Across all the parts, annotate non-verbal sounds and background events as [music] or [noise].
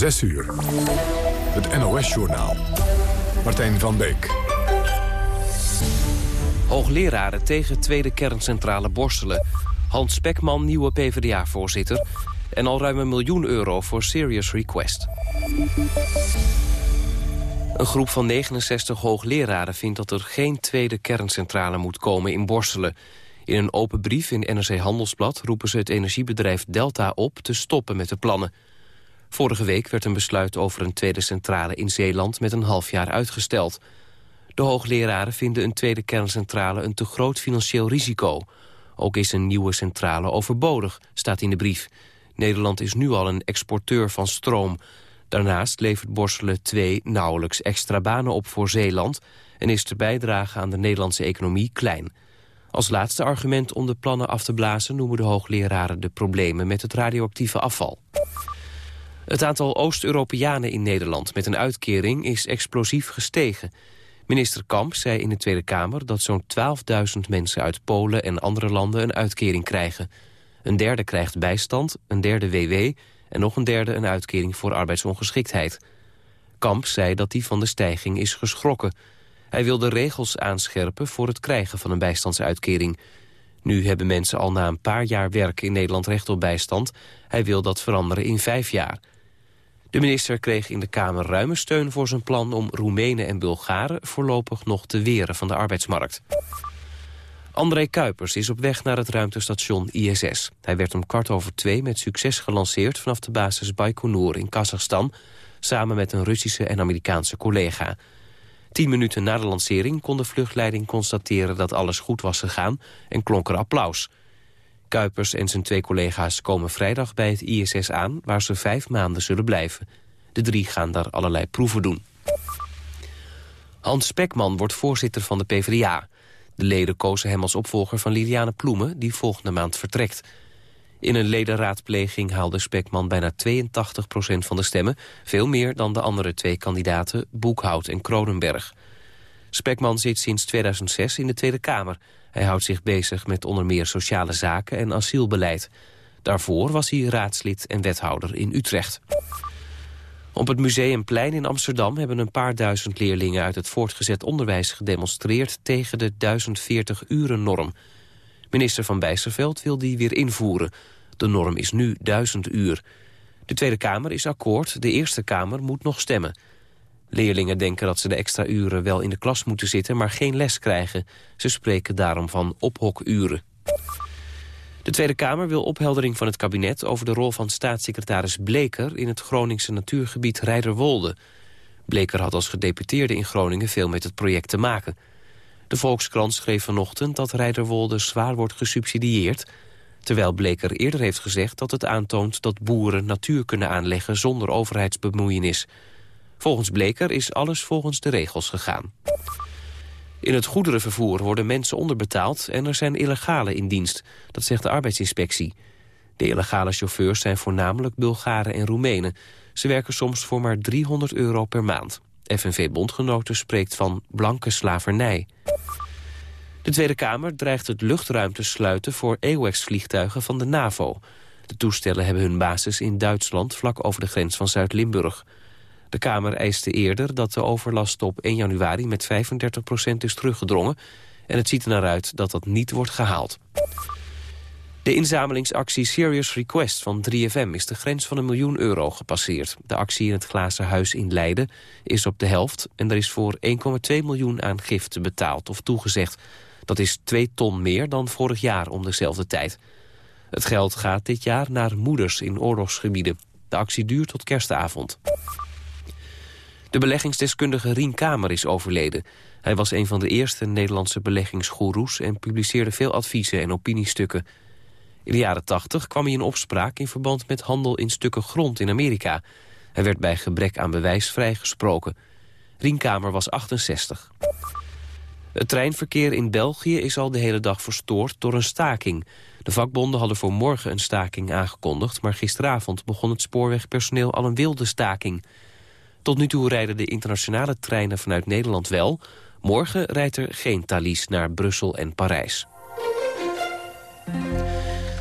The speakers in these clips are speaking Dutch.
6 uur. Het NOS-journaal. Martijn van Beek. Hoogleraren tegen tweede kerncentrale Borstelen. Hans Spekman, nieuwe PvdA-voorzitter. En al ruim een miljoen euro voor Serious Request. Een groep van 69 hoogleraren vindt dat er geen tweede kerncentrale moet komen in Borstelen. In een open brief in NRC Handelsblad roepen ze het energiebedrijf Delta op te stoppen met de plannen. Vorige week werd een besluit over een tweede centrale in Zeeland met een half jaar uitgesteld. De hoogleraren vinden een tweede kerncentrale een te groot financieel risico. Ook is een nieuwe centrale overbodig, staat in de brief. Nederland is nu al een exporteur van stroom. Daarnaast levert Borselen 2 nauwelijks extra banen op voor Zeeland... en is de bijdrage aan de Nederlandse economie klein. Als laatste argument om de plannen af te blazen... noemen de hoogleraren de problemen met het radioactieve afval. Het aantal Oost-Europeanen in Nederland met een uitkering is explosief gestegen. Minister Kamp zei in de Tweede Kamer dat zo'n 12.000 mensen uit Polen en andere landen een uitkering krijgen. Een derde krijgt bijstand, een derde WW en nog een derde een uitkering voor arbeidsongeschiktheid. Kamp zei dat die van de stijging is geschrokken. Hij wil de regels aanscherpen voor het krijgen van een bijstandsuitkering. Nu hebben mensen al na een paar jaar werk in Nederland recht op bijstand. Hij wil dat veranderen in vijf jaar. De minister kreeg in de Kamer ruime steun voor zijn plan om Roemenen en Bulgaren voorlopig nog te weren van de arbeidsmarkt. André Kuipers is op weg naar het ruimtestation ISS. Hij werd om kwart over twee met succes gelanceerd vanaf de basis Baikonur in Kazachstan, samen met een Russische en Amerikaanse collega. Tien minuten na de lancering kon de vluchtleiding constateren dat alles goed was gegaan en klonk er applaus. Kuipers en zijn twee collega's komen vrijdag bij het ISS aan... waar ze vijf maanden zullen blijven. De drie gaan daar allerlei proeven doen. Hans Spekman wordt voorzitter van de PvdA. De leden kozen hem als opvolger van Liliane Ploemen... die volgende maand vertrekt. In een ledenraadpleging haalde Spekman bijna 82% van de stemmen... veel meer dan de andere twee kandidaten, Boekhout en Kronenberg. Spekman zit sinds 2006 in de Tweede Kamer... Hij houdt zich bezig met onder meer sociale zaken en asielbeleid. Daarvoor was hij raadslid en wethouder in Utrecht. Op het Museumplein in Amsterdam hebben een paar duizend leerlingen uit het voortgezet onderwijs gedemonstreerd tegen de 1040-uren-norm. Minister Van Bijsterveld wil die weer invoeren. De norm is nu 1000 uur. De Tweede Kamer is akkoord, de Eerste Kamer moet nog stemmen. Leerlingen denken dat ze de extra uren wel in de klas moeten zitten... maar geen les krijgen. Ze spreken daarom van ophokuren. De Tweede Kamer wil opheldering van het kabinet... over de rol van staatssecretaris Bleker... in het Groningse natuurgebied Rijderwolde. Bleker had als gedeputeerde in Groningen veel met het project te maken. De Volkskrant schreef vanochtend dat Rijderwolde zwaar wordt gesubsidieerd... terwijl Bleker eerder heeft gezegd dat het aantoont... dat boeren natuur kunnen aanleggen zonder overheidsbemoeienis... Volgens Bleker is alles volgens de regels gegaan. In het goederenvervoer worden mensen onderbetaald en er zijn illegale in dienst. Dat zegt de arbeidsinspectie. De illegale chauffeurs zijn voornamelijk Bulgaren en Roemenen. Ze werken soms voor maar 300 euro per maand. FNV-bondgenoten spreekt van blanke slavernij. De Tweede Kamer dreigt het luchtruim te sluiten voor AWACS-vliegtuigen van de NAVO. De toestellen hebben hun basis in Duitsland, vlak over de grens van Zuid-Limburg. De Kamer eiste eerder dat de overlast op 1 januari met 35% is teruggedrongen... en het ziet er naar uit dat dat niet wordt gehaald. De inzamelingsactie Serious Request van 3FM is de grens van een miljoen euro gepasseerd. De actie in het Glazen Huis in Leiden is op de helft... en er is voor 1,2 miljoen aan giften betaald of toegezegd. Dat is 2 ton meer dan vorig jaar om dezelfde tijd. Het geld gaat dit jaar naar moeders in oorlogsgebieden. De actie duurt tot kerstavond. De beleggingsdeskundige Rien Kamer is overleden. Hij was een van de eerste Nederlandse beleggingsgoeroes... en publiceerde veel adviezen en opiniestukken. In de jaren 80 kwam hij in opspraak in verband met handel in stukken grond in Amerika. Hij werd bij gebrek aan bewijs vrijgesproken. Rien Kamer was 68. Het treinverkeer in België is al de hele dag verstoord door een staking. De vakbonden hadden voor morgen een staking aangekondigd... maar gisteravond begon het spoorwegpersoneel al een wilde staking... Tot nu toe rijden de internationale treinen vanuit Nederland wel. Morgen rijdt er geen Thalys naar Brussel en Parijs.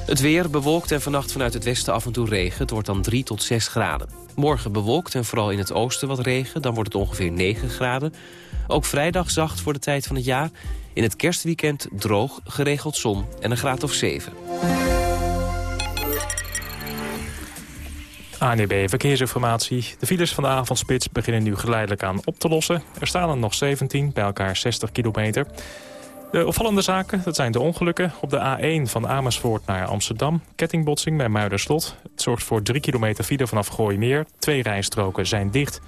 Het weer bewolkt en vannacht vanuit het westen af en toe regen. Het wordt dan 3 tot 6 graden. Morgen bewolkt en vooral in het oosten wat regen. Dan wordt het ongeveer 9 graden. Ook vrijdag zacht voor de tijd van het jaar. In het kerstweekend droog, geregeld zon en een graad of 7. ANEB Verkeersinformatie. De files van de avondspits beginnen nu geleidelijk aan op te lossen. Er staan er nog 17, bij elkaar 60 kilometer. De opvallende zaken, dat zijn de ongelukken. Op de A1 van Amersfoort naar Amsterdam. Kettingbotsing bij Muiderslot. Het zorgt voor 3 kilometer file vanaf Gooimeer. Twee rijstroken zijn dicht.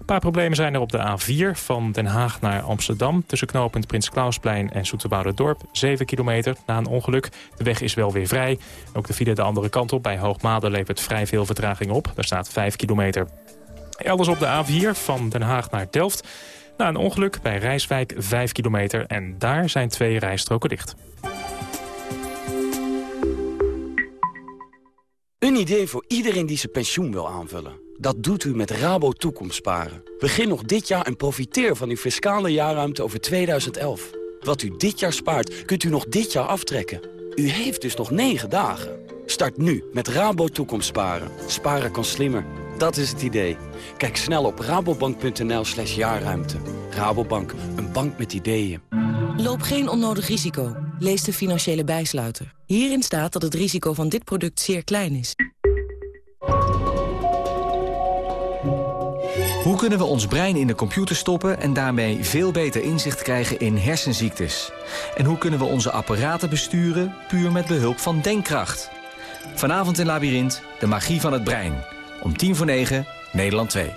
Een paar problemen zijn er op de A4 van Den Haag naar Amsterdam... tussen knooppunt Prins Klausplein en Dorp. 7 kilometer na een ongeluk. De weg is wel weer vrij. Ook de file de andere kant op bij Hoogmade levert vrij veel vertraging op. Daar staat 5 kilometer. Elders op de A4 van Den Haag naar Delft... Na een ongeluk bij Rijswijk 5 kilometer en daar zijn twee rijstroken dicht. Een idee voor iedereen die zijn pensioen wil aanvullen. Dat doet u met Rabo Toekomstsparen. Begin nog dit jaar en profiteer van uw fiscale jaarruimte over 2011. Wat u dit jaar spaart, kunt u nog dit jaar aftrekken. U heeft dus nog 9 dagen. Start nu met Rabo Toekomstsparen. Sparen kan slimmer. Dat is het idee. Kijk snel op rabobank.nl slash jaarruimte. Rabobank, een bank met ideeën. Loop geen onnodig risico. Lees de financiële bijsluiter. Hierin staat dat het risico van dit product zeer klein is. Hoe kunnen we ons brein in de computer stoppen... en daarmee veel beter inzicht krijgen in hersenziektes? En hoe kunnen we onze apparaten besturen... puur met behulp van denkkracht? Vanavond in Labyrinth, de magie van het brein... Om tien voor negen, Nederland 2.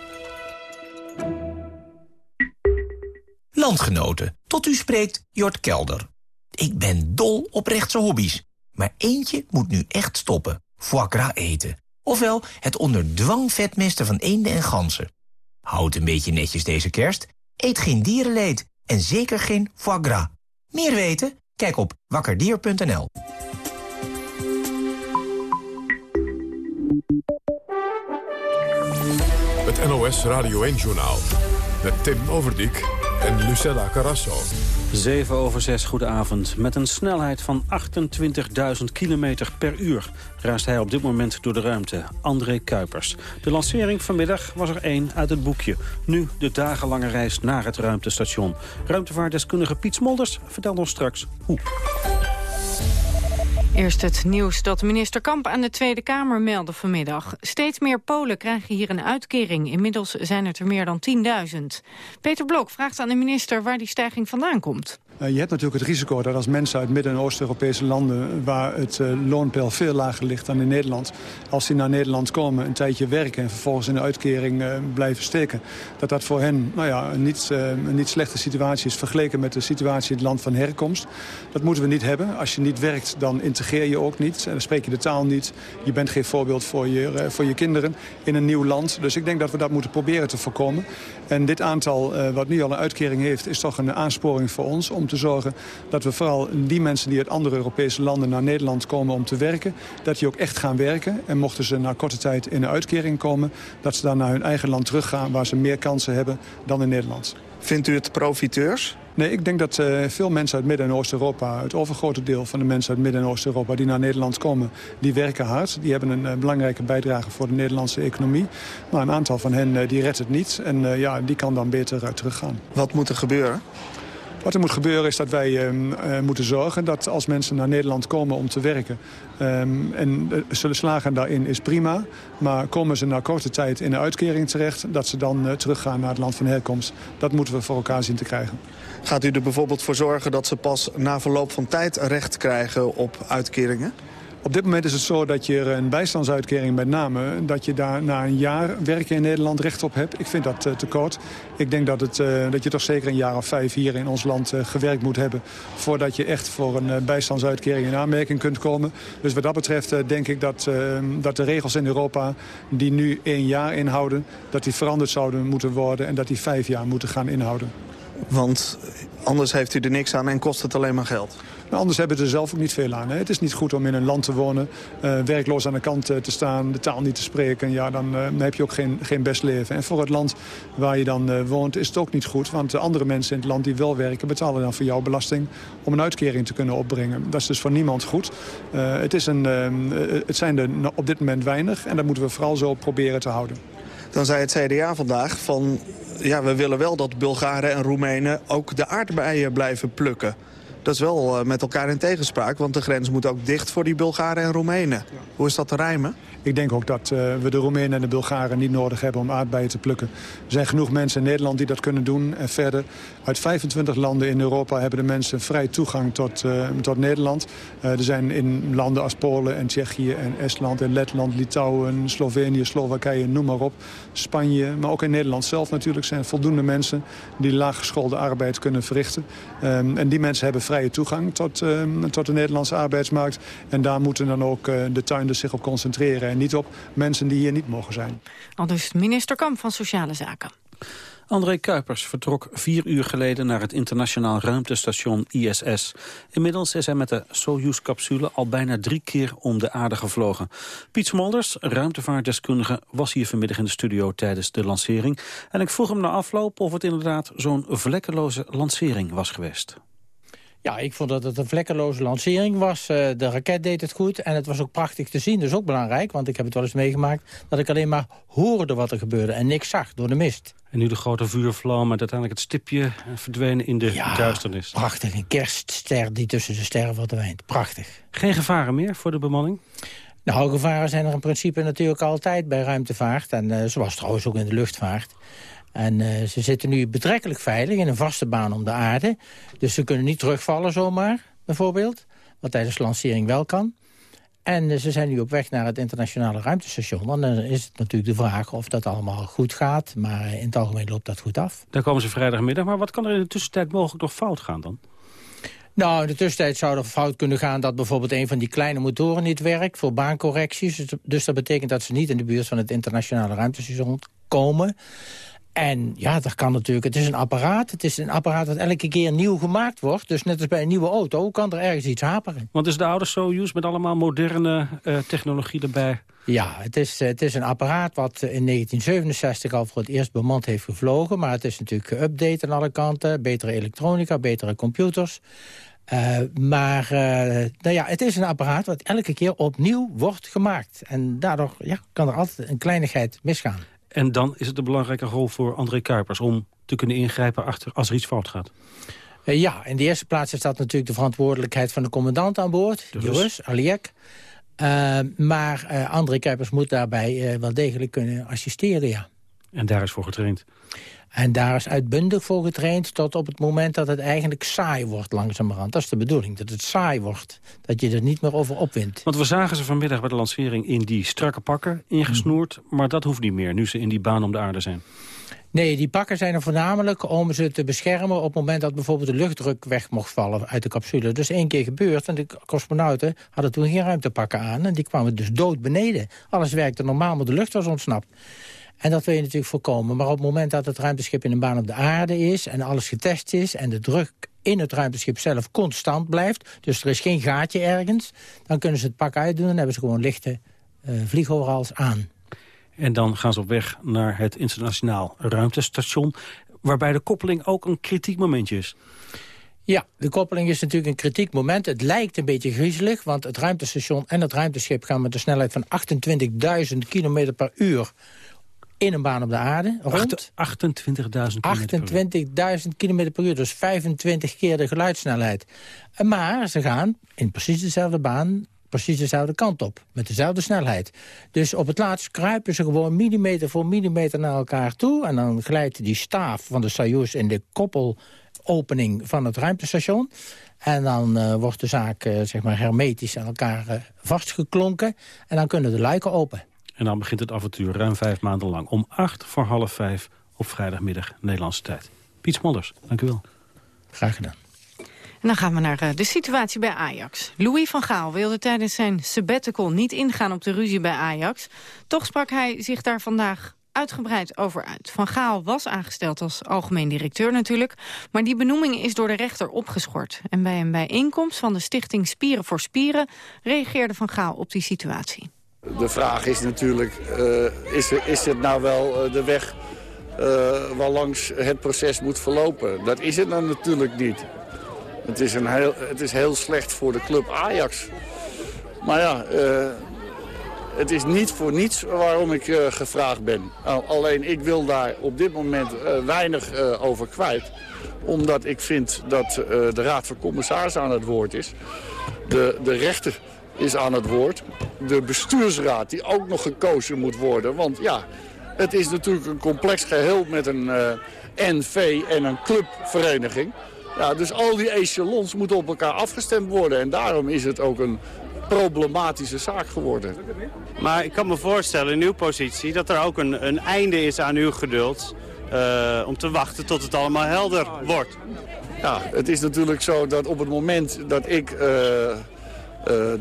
Landgenoten, tot u spreekt Jort Kelder. Ik ben dol op rechtse hobby's. Maar eentje moet nu echt stoppen. Foie gras eten. Ofwel het onder dwang vetmesten van eenden en ganzen. Houd een beetje netjes deze kerst. Eet geen dierenleed. En zeker geen foie gras. Meer weten? Kijk op wakkerdier.nl. Het NOS Radio 1-journaal. Met Tim Overdijk en Lucella Carrasso. 7 over 6, goedenavond. Met een snelheid van 28.000 kilometer per uur reist hij op dit moment door de ruimte. André Kuipers. De lancering vanmiddag was er één uit het boekje. Nu de dagenlange reis naar het ruimtestation. Ruimtevaartdeskundige Piet Smolders vertelt ons straks hoe. Eerst het nieuws dat minister Kamp aan de Tweede Kamer meldde vanmiddag. Steeds meer Polen krijgen hier een uitkering. Inmiddels zijn het er meer dan 10.000. Peter Blok vraagt aan de minister waar die stijging vandaan komt. Eh, je hebt natuurlijk het risico dat als mensen uit Midden- en Oost-Europese landen... waar het uh, loonpeil veel lager ligt dan in Nederland... als die naar Nederland komen, een tijdje werken... en vervolgens in de uitkering uh, blijven steken... dat dat voor hen nou ja, een, niet, een niet slechte situatie is... vergeleken met de situatie in het land van herkomst. Dat moeten we niet hebben. Als je niet werkt, dan integreer je ook niet. En dan spreek je de taal niet. Je bent geen voorbeeld voor je, voor je kinderen in een nieuw land. Dus ik denk dat we dat moeten proberen te voorkomen. En dit aantal, wat nu al een uitkering heeft... is toch een aansporing voor ons... om te te zorgen dat we vooral die mensen die uit andere Europese landen naar Nederland komen om te werken, dat die ook echt gaan werken. En mochten ze na korte tijd in een uitkering komen, dat ze dan naar hun eigen land teruggaan waar ze meer kansen hebben dan in Nederland. Vindt u het profiteurs? Nee, ik denk dat uh, veel mensen uit Midden- en Oost-Europa... het overgrote deel van de mensen uit Midden- en Oost-Europa... die naar Nederland komen, die werken hard. Die hebben een uh, belangrijke bijdrage voor de Nederlandse economie. Maar een aantal van hen uh, die redt het niet. En ja, die kan dan beter teruggaan. Wat moet er gebeuren? Wat er moet gebeuren is dat wij uh, moeten zorgen dat als mensen naar Nederland komen om te werken... Um, en zullen slagen daarin is prima. Maar komen ze na korte tijd in een uitkering terecht... dat ze dan uh, teruggaan naar het land van herkomst. Dat moeten we voor elkaar zien te krijgen. Gaat u er bijvoorbeeld voor zorgen dat ze pas na verloop van tijd recht krijgen op uitkeringen? Op dit moment is het zo dat je een bijstandsuitkering met name... dat je daar na een jaar werken in Nederland recht op hebt. Ik vind dat uh, te kort. Ik denk dat, het, uh, dat je toch zeker een jaar of vijf hier in ons land uh, gewerkt moet hebben... voordat je echt voor een bijstandsuitkering in aanmerking kunt komen. Dus wat dat betreft denk ik dat, dat de regels in Europa... die nu één jaar inhouden, dat die veranderd zouden moeten worden... en dat die vijf jaar moeten gaan inhouden. Want anders heeft u er niks aan en kost het alleen maar geld. Anders hebben ze er zelf ook niet veel aan. Hè. Het is niet goed om in een land te wonen, uh, werkloos aan de kant te staan... de taal niet te spreken. Ja, dan, heb je ook geen, geen best leven. En voor het land waar je dan woont is het ook niet goed. Want de andere mensen in het land die wel werken... betalen dan voor jou belasting om een uitkering te kunnen opbrengen. Dat is dus voor niemand goed. het, is een, het zijn er op dit moment weinig. En dat moeten we vooral zo proberen te houden. Dan zei het CDA vandaag van... ja, we willen wel dat Bulgaren en Roemenen ook de aardbeien blijven plukken. Dat is wel eh, met elkaar in tegenspraak, want de grens moet ook dicht voor die Bulgaren en Roemenen. Hoe is dat te rijmen? Ik denk ook dat uh, we de Roemenen en de Bulgaren niet nodig hebben om aardbeien te plukken. Er zijn genoeg mensen in Nederland die dat kunnen doen. En verder, uit 25 landen in Europa hebben de mensen vrij toegang tot, uh, tot Nederland. Uh, er zijn in landen als Polen en Tsjechië en Estland en Letland, Litouwen, Slovenië, Slowakije, noem maar op. Spanje, maar ook in Nederland zelf natuurlijk zijn voldoende mensen die laaggeschoolde arbeid kunnen verrichten. Um, en die mensen hebben vrije toegang tot, um, tot de Nederlandse arbeidsmarkt. En daar moeten dan ook de tuinders zich op concentreren en niet op mensen die hier niet mogen zijn. Al dus minister Kamp van Sociale Zaken. André Kuipers vertrok vier uur geleden naar het internationaal ruimtestation ISS. Inmiddels is hij met de Soyuz-capsule al bijna drie keer om de aarde gevlogen. Piet Smolders, ruimtevaartdeskundige, was hier vanmiddag in de studio tijdens de lancering. En ik vroeg hem na afloop of het inderdaad zo'n vlekkeloze lancering was geweest. Ja, ik vond dat het een vlekkeloze lancering was. Eh, de raket deed het goed en het was ook prachtig te zien. Dat is ook belangrijk, want ik heb het wel eens meegemaakt... dat ik alleen maar hoorde wat er gebeurde en niks zag door de mist. En nu de grote vuurvlam en uiteindelijk het stipje verdwenen in de ja, duisternis. prachtig. Een kerstster die tussen de sterren verdwijnt. Prachtig. Geen gevaren meer voor de bemanning? Nou, gevaren zijn er in principe natuurlijk altijd bij ruimtevaart. En uh, zoals trouwens ook in de luchtvaart. En uh, ze zitten nu betrekkelijk veilig in een vaste baan om de aarde. Dus ze kunnen niet terugvallen zomaar, bijvoorbeeld. Wat tijdens de lancering wel kan. En uh, ze zijn nu op weg naar het internationale ruimtestation. En dan is het natuurlijk de vraag of dat allemaal goed gaat. Maar in het algemeen loopt dat goed af. Daar komen ze vrijdagmiddag. Maar wat kan er in de tussentijd mogelijk nog fout gaan dan? Nou, in de tussentijd zou er fout kunnen gaan dat bijvoorbeeld een van die kleine motoren niet werkt voor baancorrecties. Dus, dus dat betekent dat ze niet in de buurt van het internationale ruimtestation komen. En ja, dat kan natuurlijk. Het is een apparaat. Het is een apparaat dat elke keer nieuw gemaakt wordt. Dus net als bij een nieuwe auto kan er ergens iets haperen. Want is de oude Soyuz met allemaal moderne uh, technologie erbij? Ja, het is, het is een apparaat wat in 1967 al voor het eerst bemand heeft gevlogen. Maar het is natuurlijk geüpdate aan alle kanten. Betere elektronica, betere computers. Uh, maar uh, nou ja, het is een apparaat wat elke keer opnieuw wordt gemaakt. En daardoor ja, kan er altijd een kleinigheid misgaan. En dan is het een belangrijke rol voor André Kuipers... om te kunnen ingrijpen achter als er iets fout gaat. Uh, ja, in de eerste plaats is dat natuurlijk de verantwoordelijkheid van de commandant aan boord. De, Rus, Aliek. Uh, maar uh, André Kuipers moet daarbij wel degelijk kunnen assisteren, ja. En daar is voor getraind? En daar is uitbundig voor getraind tot op het moment dat het eigenlijk saai wordt langzamerhand. Dat is de bedoeling, dat het saai wordt. Dat je er niet meer over opwint. Want we zagen ze vanmiddag bij de lancering in die strakke pakken ingesnoerd. Mm. Maar dat hoeft niet meer, nu ze in die baan om de aarde zijn. Nee, die pakken zijn er voornamelijk om ze te beschermen... op het moment dat bijvoorbeeld de luchtdruk weg mocht vallen uit de capsule. Dus één keer gebeurd en de cosmonauten hadden toen geen ruimtepakken aan... en die kwamen dus dood beneden. Alles werkte normaal, maar de lucht was ontsnapt. En dat wil je natuurlijk voorkomen. Maar op het moment dat het ruimteschip in een baan op de aarde is... en alles getest is en de druk in het ruimteschip zelf constant blijft... dus er is geen gaatje ergens... dan kunnen ze het pak uitdoen en hebben ze gewoon lichte uh, vliegoverals aan. En dan gaan ze op weg naar het internationaal ruimtestation... waarbij de koppeling ook een kritiek momentje is. Ja, de koppeling is natuurlijk een kritiek moment. Het lijkt een beetje griezelig, want het ruimtestation en het ruimteschip... gaan met een snelheid van 28.000 km per uur in een baan op de aarde. 28.000 km 28.000 km per uur, dus 25 keer de geluidssnelheid. Maar ze gaan in precies dezelfde baan precies dezelfde kant op. Met dezelfde snelheid. Dus op het laatst kruipen ze gewoon millimeter voor millimeter naar elkaar toe. En dan glijdt die staaf van de Soyuz in de koppelopening van het ruimtestation. En dan uh, wordt de zaak uh, zeg maar hermetisch aan elkaar uh, vastgeklonken. En dan kunnen de luiken open. En dan begint het avontuur ruim vijf maanden lang. Om acht voor half vijf op vrijdagmiddag Nederlandse tijd. Piet Smolders, dank u wel. Graag gedaan. En dan gaan we naar eh, de situatie bij Ajax. Louis van Gaal wilde tijdens zijn sabbatical niet ingaan op de ruzie bij Ajax. Toch sprak hij zich daar vandaag uitgebreid over uit. Van Gaal was aangesteld als algemeen directeur natuurlijk... maar die benoeming is door de rechter opgeschort. En bij een bijeenkomst van de stichting Spieren voor Spieren... reageerde Van Gaal op die situatie. De vraag is natuurlijk, uh, is, is het nou wel uh, de weg uh, waarlangs het proces moet verlopen? Dat is het dan natuurlijk niet. Het is, een heel, het is heel slecht voor de club Ajax. Maar ja, het is niet voor niets waarom ik gevraagd ben. Alleen ik wil daar op dit moment weinig over kwijt. Omdat ik vind dat de Raad van Commissarissen aan het woord is. De, de rechter is aan het woord. De bestuursraad die ook nog gekozen moet worden. Want ja, het is natuurlijk een complex geheel met een uh, NV en een clubvereniging. Ja, dus al die echelons moeten op elkaar afgestemd worden. En daarom is het ook een problematische zaak geworden. Maar ik kan me voorstellen in uw positie dat er ook een, een einde is aan uw geduld... Uh, om te wachten tot het allemaal helder wordt. Ja, het is natuurlijk zo dat op het moment dat ik... Uh, uh,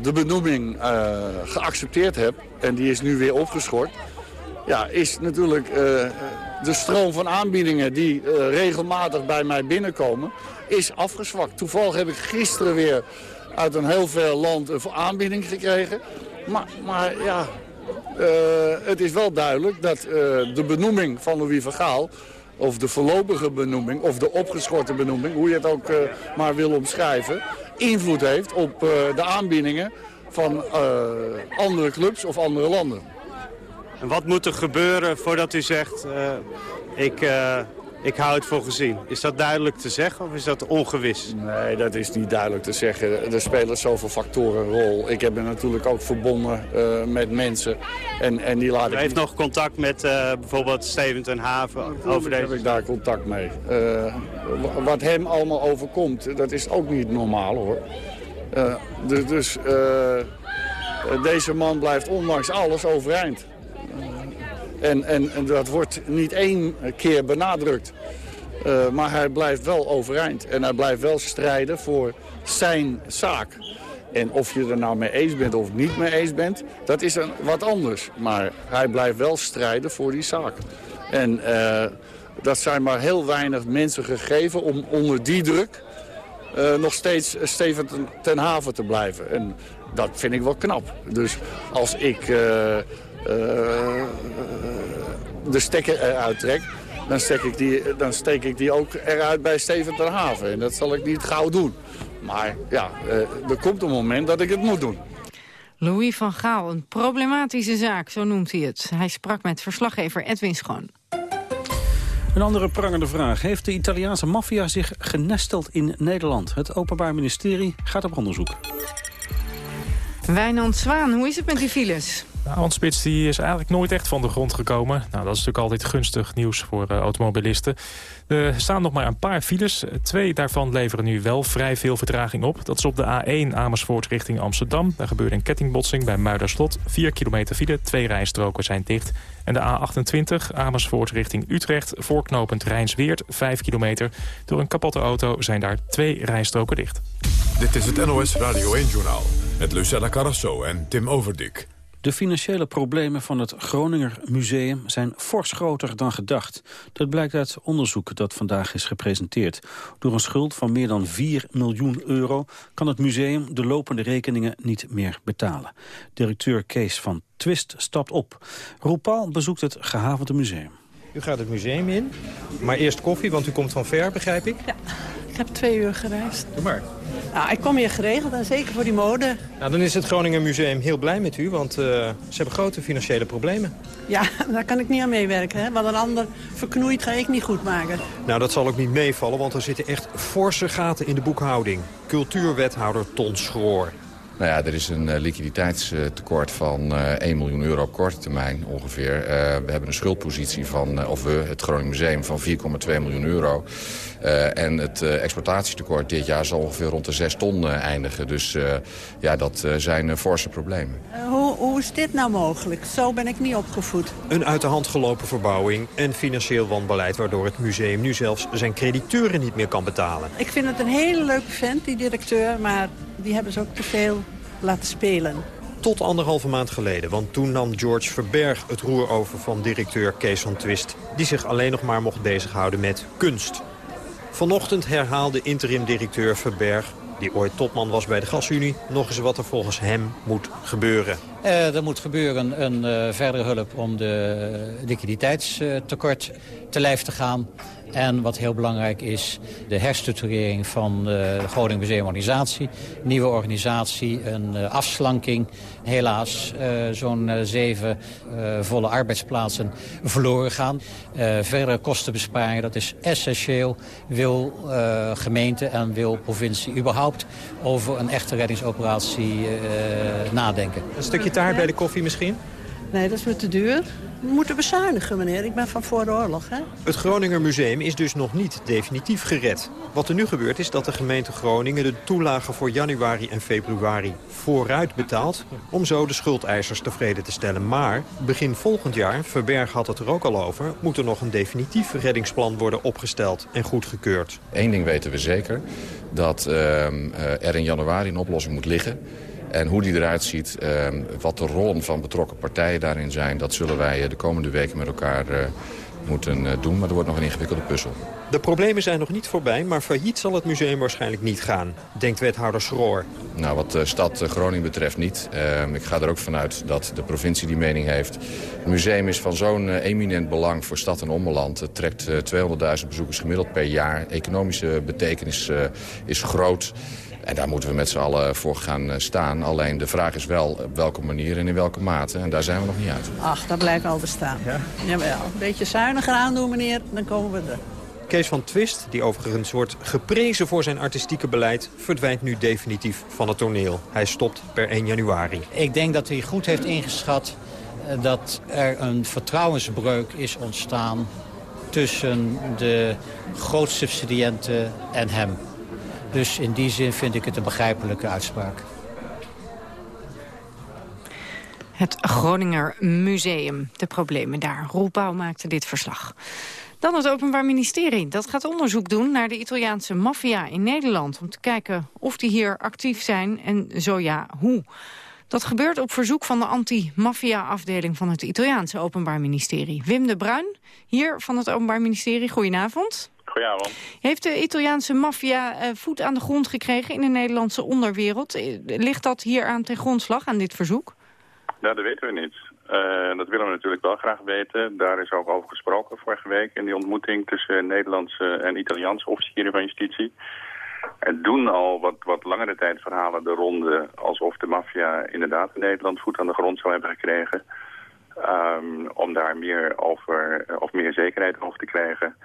de benoeming uh, geaccepteerd heb, en die is nu weer opgeschort... Ja, is natuurlijk uh, de stroom van aanbiedingen die regelmatig bij mij binnenkomen, is afgezwakt. Toevallig heb ik gisteren weer uit een heel veel land een aanbieding gekregen. Maar, maar ja, het is wel duidelijk dat de benoeming van Louis Vergaal of de voorlopige benoeming, of de opgeschorte benoeming, hoe je het ook uh, maar wil omschrijven, invloed heeft op uh, de aanbiedingen van uh, andere clubs of andere landen. En wat moet er gebeuren voordat u zegt, ik, ik hou het voor gezien? Is dat duidelijk te zeggen of is dat ongewis? Nee, dat is niet duidelijk te zeggen. Er spelen zoveel factoren een rol. Ik heb natuurlijk ook verbonden uh, met mensen. En, en die laten. U heeft nog contact met uh, bijvoorbeeld Steven ten Haven over deze... heb ik daar contact mee. Uh, wat hem allemaal overkomt, dat is ook niet normaal hoor. dus dus deze man blijft ondanks alles overeind. En, en, dat wordt niet één keer benadrukt. Uh, maar hij blijft wel overeind. En hij blijft wel strijden voor zijn zaak. En of je er nou mee eens bent of niet mee eens bent, dat is een, wat anders. Maar hij blijft wel strijden voor die zaak. En uh, dat zijn maar heel weinig mensen gegeven om onder die druk uh, nog steeds Steven ten, ten haven te blijven. En dat vind ik wel knap. Dus als ik de stekker eruit trek... Dan steek, ik die, dan steek ik die ook eruit bij Steven ter Haven. En dat zal ik niet gauw doen. Maar ja, uh, er komt een moment dat ik het moet doen. Louis van Gaal, een problematische zaak, zo noemt hij het. Hij sprak met verslaggever Edwin Schoon. Een andere prangende vraag. Heeft de Italiaanse maffia zich genesteld in Nederland? Het Openbaar Ministerie gaat op onderzoek. Wijnand Zwaan, hoe is het met die files? De avondspits die is eigenlijk nooit echt van de grond gekomen. Nou, dat is natuurlijk altijd gunstig nieuws voor uh, automobilisten. Er staan nog maar een paar files. Twee daarvan leveren nu wel vrij veel vertraging op. Dat is op de A1 Amersfoort richting Amsterdam. Daar gebeurde een kettingbotsing bij Muiderslot. 4 kilometer file, twee rijstroken zijn dicht. En de A28 Amersfoort richting Utrecht. Voorknopend Rijnsweert, 5 kilometer. Door een kapotte auto zijn daar twee rijstroken dicht. Dit is het NOS Radio 1-journaal. Met Lucella Carrasso en Tim Overdik. De financiële problemen van het Groninger Museum zijn fors groter dan gedacht. Dat blijkt uit onderzoek dat vandaag is gepresenteerd. Door een schuld van meer dan 4 miljoen euro kan het museum de lopende rekeningen niet meer betalen. Directeur Kees van Twist stapt op. Roepaal bezoekt het gehavende museum. U gaat het museum in, maar eerst koffie, want u komt van ver, begrijp ik? Ja, ik heb twee uur gereisd. Doe maar. Nou, ik kom hier geregeld en zeker voor die mode. Nou, dan is het Groningen Museum heel blij met u, want uh, ze hebben grote financiële problemen. Ja, [laughs] daar kan ik niet aan meewerken. Hè? Wat een ander verknoeit ga ik niet goed maken. Nou, dat zal ook niet meevallen, want er zitten echt forse gaten in de boekhouding. Cultuurwethouder Ton Schroor. Nou ja, er is een uh, liquiditeitstekort van uh, 1 miljoen euro op korte termijn ongeveer. Uh, we hebben een schuldpositie van, of we, het Groningen Museum, van 4,2 miljoen euro. en het exploitatietekort dit jaar zal ongeveer rond de 6 ton eindigen. Dus ja, dat zijn forse problemen. Hoe, hoe is dit nou mogelijk? Zo ben ik niet opgevoed. Een uit de hand gelopen verbouwing en financieel wanbeleid... waardoor het museum nu zelfs zijn crediteuren niet meer kan betalen. Ik vind het een hele leuke vent, die directeur, maar die hebben ze ook te veel laten spelen. Tot anderhalve maand geleden, want toen nam George Verberg het roer over van directeur Kees van Twist... die zich alleen nog maar mocht bezighouden met kunst. Vanochtend herhaalde interim-directeur Verberg die ooit topman was bij de Gasunie... nog eens wat er volgens hem moet gebeuren. Uh, er moet gebeuren een uh, verdere hulp om de liquiditeitstekort te lijf te gaan. En wat heel belangrijk is, de herstructurering van eh, de Groningen Museumorganisatie. Nieuwe organisatie, een uh, afslanking. Helaas uh, zo'n zeven volle arbeidsplaatsen verloren gaan. verdere kostenbesparingen, dat is essentieel. Wil gemeente en wil provincie überhaupt over een echte reddingsoperatie nadenken. Een stukje taart bij de koffie misschien? Nee, dat is me te duur. We moeten bezuinigen, meneer. Ik ben van voor de oorlog, hè? Het Groninger Museum is dus nog niet definitief gered. Wat er nu gebeurt is dat de gemeente Groningen de toelagen voor januari en februari vooruit betaalt... om zo de schuldeisers tevreden te stellen. Maar begin volgend jaar, Verberg had het er ook al over... moet er nog een definitief reddingsplan worden opgesteld en goedgekeurd. Eén ding weten we zeker, dat uh, er in januari een oplossing moet liggen... En hoe die eruit ziet, uh, wat de rollen van betrokken partijen daarin zijn... dat zullen wij eh, de komende weken met elkaar uh, moeten uh, doen. Maar er wordt nog een ingewikkelde puzzel. De problemen zijn nog niet voorbij, maar failliet zal het museum waarschijnlijk niet gaan, denkt wethouder Schroor. Nou, wat de stad Groningen betreft niet. Uh, ik ga er ook vanuit dat de provincie die mening heeft. Het museum is van zo'n uh, eminent belang voor stad en ommeland. Het trekt uh, 200.000 bezoekers gemiddeld per jaar. Economische betekenis is groot. En daar moeten we met z'n allen voor gaan eh, staan. Alleen de vraag is wel op welke manier en in welke mate. En daar zijn we nog niet uit. Ach, dat lijkt al te staan. Ja? Jawel. Een beetje zuiniger aandoen, meneer. Dan komen we er. Kees van Twist, die overigens wordt geprezen voor zijn artistieke beleid... verdwijnt nu definitief van het toneel. Hij stopt per 1 januari. Ik denk dat hij goed heeft ingeschat eh, dat er een vertrouwensbreuk is ontstaan... tussen de grootsubsidiënten en hem. Dus in die zin vind ik het een begrijpelijke uitspraak. Het Groninger Museum, de problemen daar. Roel maakte dit verslag. Dan het Openbaar Ministerie. Dat gaat onderzoek doen naar de Italiaanse maffia in Nederland... om te kijken of die hier actief zijn en zo ja, hoe. Dat gebeurt op verzoek van de anti-maffia-afdeling van het Italiaanse Openbaar Ministerie. Wim de Bruin, hier van het Openbaar Ministerie. Goedenavond. Goedenavond. Heeft de Italiaanse maffia uh, voet aan de grond gekregen in de Nederlandse onderwereld? Eh, ligt dat hier aan ten grondslag, aan dit verzoek? Nou, dat weten we niet. Uh, dat willen we natuurlijk wel graag weten. Daar is ook over gesproken vorige week in die ontmoeting tussen Nederlandse en Italiaanse officieren van justitie. Er doen al wat, wat langere tijd verhalen de ronde alsof de maffia inderdaad in Nederland voet aan de grond zou hebben gekregen. Um, om daar meer over, of meer zekerheid over te krijgen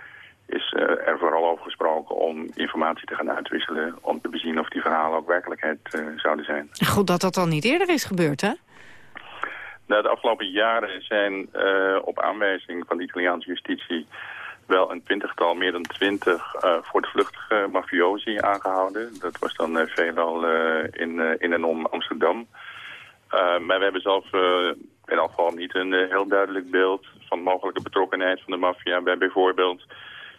is uh, er vooral over gesproken om informatie te gaan uitwisselen... om te bezien of die verhalen ook werkelijkheid uh, zouden zijn. Goed dat dat al niet eerder is gebeurd, hè? Nou, de afgelopen jaren zijn uh, op aanwijzing van de Italiaanse justitie... wel een twintigtal, meer dan twintig voortvluchtige mafiosi aangehouden. Dat was dan veelal in, in en om Amsterdam. maar we hebben zelf in elk geval niet een heel duidelijk beeld... van mogelijke betrokkenheid van de maffia bij bijvoorbeeld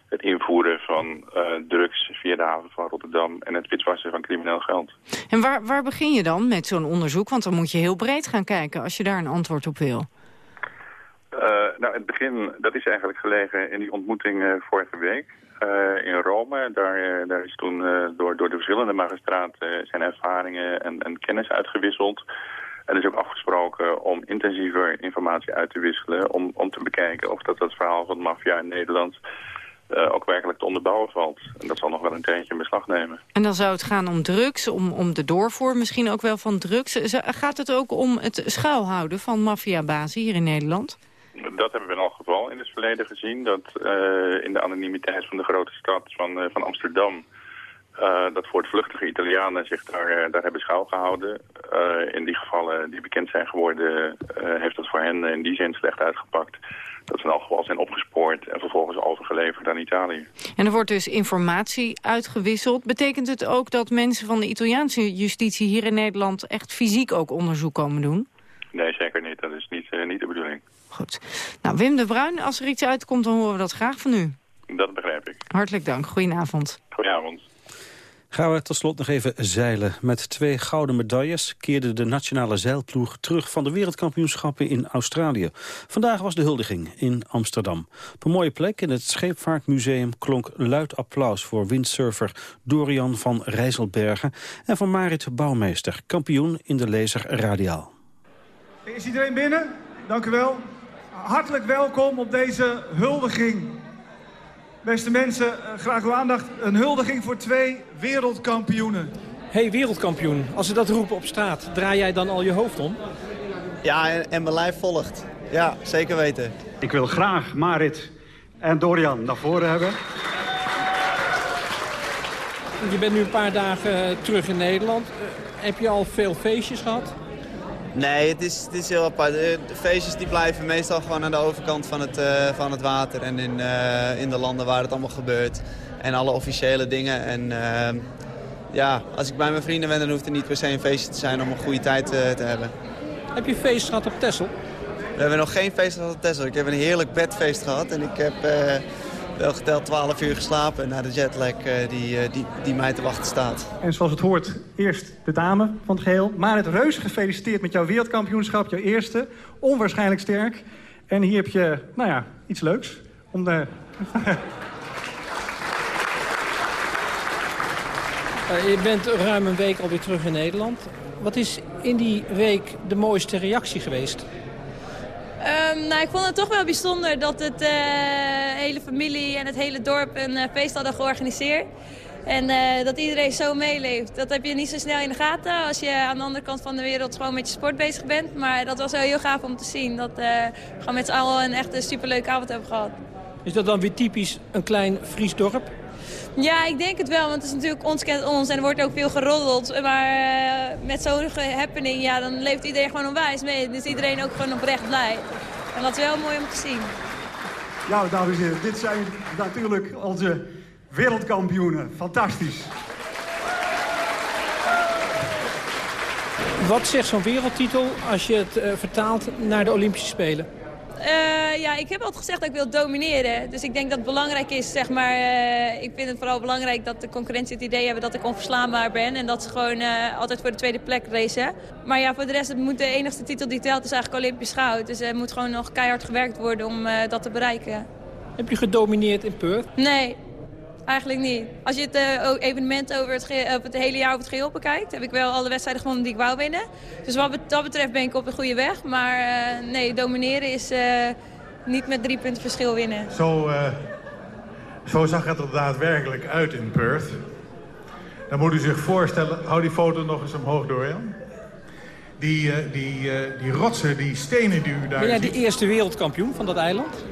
het invoeren van uh, drugs via de haven van Rotterdam en het witwassen van crimineel geld. En waar, waar begin je dan met zo'n onderzoek? Want dan moet je heel breed gaan kijken als je daar een antwoord op wil. Uh, nou, het begin, dat is eigenlijk gelegen in die ontmoeting uh, vorige week in Rome. Daar, daar is toen door, door de verschillende magistraten zijn ervaringen en, en kennis uitgewisseld. En er is ook afgesproken om intensiever informatie uit te wisselen... om, om te bekijken of dat, dat verhaal van de maffia in Nederland uh, ook werkelijk te onderbouwen valt. En dat zal nog wel een tijdje in beslag nemen. En dan zou het gaan om drugs, om, om de doorvoer misschien ook wel van drugs. Gaat het ook om het schuilhouden van maffiabazen hier in Nederland? Dat hebben we in elk geval in het verleden gezien. Dat uh, in de anonimiteit van de grote stad van, uh, van Amsterdam... Uh, dat voortvluchtige Italianen zich daar, daar hebben schuilgehouden. in die gevallen die bekend zijn geworden... heeft dat voor hen in die zin slecht uitgepakt dat ze in elk geval zijn opgespoord en vervolgens overgeleverd aan Italië. En er wordt dus informatie uitgewisseld. Betekent het ook dat mensen van de Italiaanse justitie hier in Nederland echt fysiek ook onderzoek komen doen? Nee, zeker niet. Dat is niet, uh, niet de bedoeling. Goed. Nou, Wim de Bruin, als er iets uitkomt, dan horen we dat graag van u. Dat begrijp ik. Hartelijk dank. Goedenavond. Goedenavond. Gaan we tot slot nog even zeilen. Met twee gouden medailles keerde de nationale zeilploeg terug van de wereldkampioenschappen in Australië. Vandaag was de huldiging in Amsterdam. Op een mooie plek in het Scheepvaartmuseum klonk luid applaus voor windsurfer Dorian van Rijsselbergen en voor Marit Bouwmeester, kampioen in de laser radiaal. Is iedereen binnen? Dank u wel. Hartelijk welkom op deze huldiging Beste mensen, eh, graag uw aandacht. Een huldiging voor twee wereldkampioenen. hey, wereldkampioen, als ze dat roepen op straat, draai jij dan al je hoofd om? Ja, en, en mijn lijf volgt. Ja, zeker weten. Ik wil graag Marit en Dorian naar voren hebben. Je bent nu een paar dagen terug in Nederland. Eh, heb je al veel feestjes gehad? Nee, het is, het is heel apart. De feestjes die blijven meestal gewoon aan de overkant van het, uh, van het water. En in, uh, in de landen waar het allemaal gebeurt. En alle officiële dingen. En uh, ja, als ik bij mijn vrienden ben, dan hoeft het niet per se een feestje te zijn om een goede tijd te hebben. Heb je feest gehad op Texel? We hebben nog geen feest gehad op Texel. Ik heb een heerlijk bedfeest gehad. En ik heb wel geteld 12 uur geslapen na de jetlag uh, die, uh, die, die mij te wachten staat. En zoals het hoort, eerst de dame van het geheel. Marit Reus, gefeliciteerd met jouw wereldkampioenschap, jouw eerste. Onwaarschijnlijk sterk. En hier heb je, nou ja, iets leuks. Om de... uh, [laughs] je bent ruim een week alweer terug in Nederland. Wat is in die week de mooiste reactie geweest? Um, nou, ik vond het toch wel bijzonder dat het uh, hele familie en het hele dorp een uh, feest hadden georganiseerd. En uh, dat iedereen zo meeleeft. Dat heb je niet zo snel in de gaten als je aan de andere kant van de wereld gewoon met je sport bezig bent. Maar dat was wel heel gaaf om te zien. Dat we gewoon met z'n allen een echt superleuke avond hebben gehad. Is dat dan weer typisch een klein Fries dorp? Ja, ik denk het wel, want het is natuurlijk ons kent ons en er wordt ook veel geroddeld. Maar uh, met zo'n happening, ja, dan leeft iedereen gewoon onwijs mee. Dan is iedereen ook gewoon oprecht blij. En dat is wel mooi om te zien. Ja, dames en heren, dit zijn natuurlijk onze wereldkampioenen. Fantastisch. Wat zegt zo'n wereldtitel als je het uh, vertaalt naar de Olympische Spelen? Uh, ja, ik heb altijd gezegd dat ik wil domineren. Dus ik denk dat het belangrijk is, zeg maar... Uh, ik vind het vooral belangrijk dat de concurrentie het idee hebben dat ik onverslaanbaar ben. En dat ze gewoon uh, altijd voor de tweede plek racen. Maar ja, voor de rest, het moet de enigste titel die telt is eigenlijk Olympisch goud. Dus er moet gewoon nog keihard gewerkt worden om dat te bereiken. Heb je gedomineerd in Perth? Nee, Eigenlijk niet. Als je het uh, evenement over het, over het, hele jaar over het geheel bekijkt... heb ik wel alle wedstrijden gewonnen die ik wou winnen. Dus wat dat betreft ben ik op de goede weg. Maar uh, nee, domineren is uh, niet met drie punten verschil winnen. Zo, zo zag het er daadwerkelijk uit in Perth. Dan moet u zich voorstellen... Hou die foto nog eens omhoog, Dorian. Die, die, die rotsen, die stenen die u daar Ben jij ziet. de eerste wereldkampioen van dat eiland?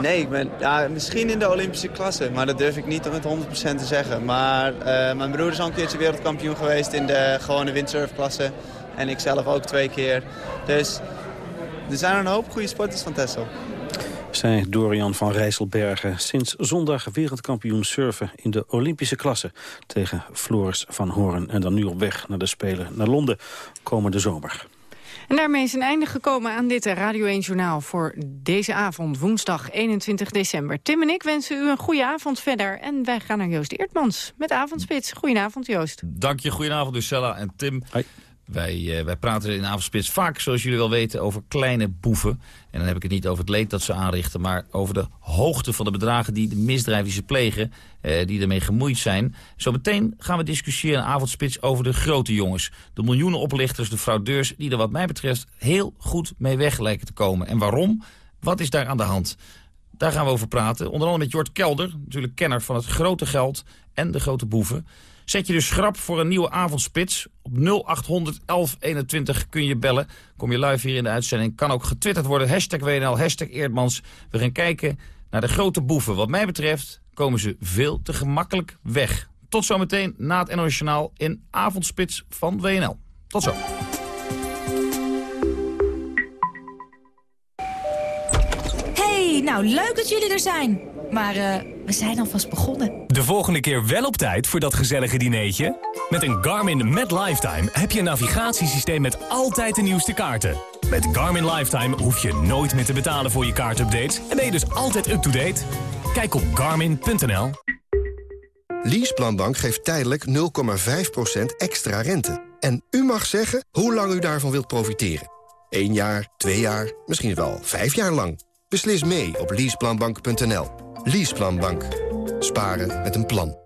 Nee, ik ben ja, misschien in de Olympische klasse, maar dat durf ik niet met 100% te zeggen. Maar uh, mijn broer is al een keertje wereldkampioen geweest in de gewone windsurfklasse. En ik zelf ook twee keer. Dus er zijn een hoop goede sporters van Texel. Zij Dorian van Rijsselbergen, sinds zondag wereldkampioen surfen in de Olympische klasse tegen Floris van Hoorn. En dan nu op weg naar de Spelen naar Londen komende zomer. En daarmee is een einde gekomen aan dit Radio 1 Journaal voor deze avond, woensdag 21 december. Tim en ik wensen u een goede avond verder en wij gaan naar Joost Eertmans met Avondspits. Goedenavond Joost. Dank je, goedenavond Lucella en Tim. Wij, uh, wij praten in Avondspits vaak, zoals jullie wel weten, over kleine boeven. En dan heb ik het niet over het leed dat ze aanrichten... maar over de hoogte van de bedragen die de misdrijven die ze plegen... Uh, die ermee gemoeid zijn. Zo meteen gaan we discussiëren in Avondspits over de grote jongens. De miljoenen oplichters, de fraudeurs... die er wat mij betreft heel goed mee weg lijken te komen. En waarom? Wat is daar aan de hand? Daar gaan we over praten. Onder andere met Jort Kelder, natuurlijk kenner van het grote geld en de grote boeven... Zet je dus schrap voor een nieuwe avondspits. Op 0800 1121 kun je bellen. Kom je live hier in de uitzending. Kan ook getwitterd worden. Hashtag WNL, hashtag Eerdmans. We gaan kijken naar de grote boeven. Wat mij betreft komen ze veel te gemakkelijk weg. Tot zometeen na het NOS in Avondspits van WNL. Tot zo. Hey, nou leuk dat jullie er zijn. Maar uh, we zijn alvast begonnen. De volgende keer wel op tijd voor dat gezellige dineetje? Met een Garmin Met Lifetime heb je een navigatiesysteem met altijd de nieuwste kaarten. Met Garmin Lifetime hoef je nooit meer te betalen voor je kaartupdates... en ben je dus altijd up-to-date. Kijk op garmin.nl. Leaseplanbank geeft tijdelijk 0,5% extra rente. En u mag zeggen hoe lang u daarvan wilt profiteren. 1 jaar, 2 jaar, misschien wel 5 jaar lang. Beslis mee op leaseplanbank.nl. Leaseplanbank. Sparen met een plan.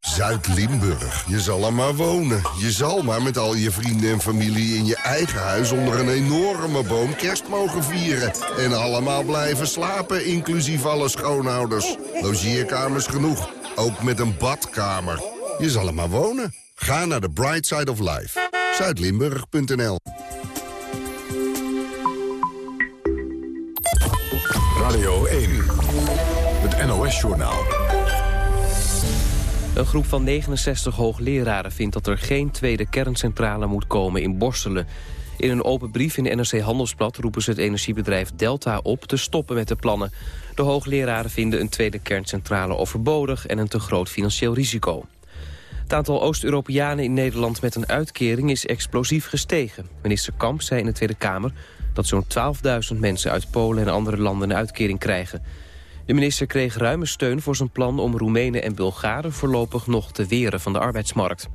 Zuid-Limburg. Je zal er maar wonen. Je zal maar met al je vrienden en familie in je eigen huis... onder een enorme boom kerst mogen vieren. En allemaal blijven slapen, inclusief alle schoonouders. Logeerkamers genoeg, ook met een badkamer. Je zal er maar wonen. Ga naar de Bright Side of Life. Zuidlimburg.nl Radio 1. Het NOS-journaal. Een groep van 69 hoogleraren vindt dat er geen tweede kerncentrale moet komen in Borstelen. In een open brief in de NRC Handelsblad roepen ze het energiebedrijf Delta op te stoppen met de plannen. De hoogleraren vinden een tweede kerncentrale overbodig en een te groot financieel risico. Het aantal Oost-Europeanen in Nederland met een uitkering is explosief gestegen. Minister Kamp zei in de Tweede Kamer dat zo'n 12.000 mensen uit Polen en andere landen een uitkering krijgen. De minister kreeg ruime steun voor zijn plan om Roemenen en Bulgaren voorlopig nog te weren van de arbeidsmarkt.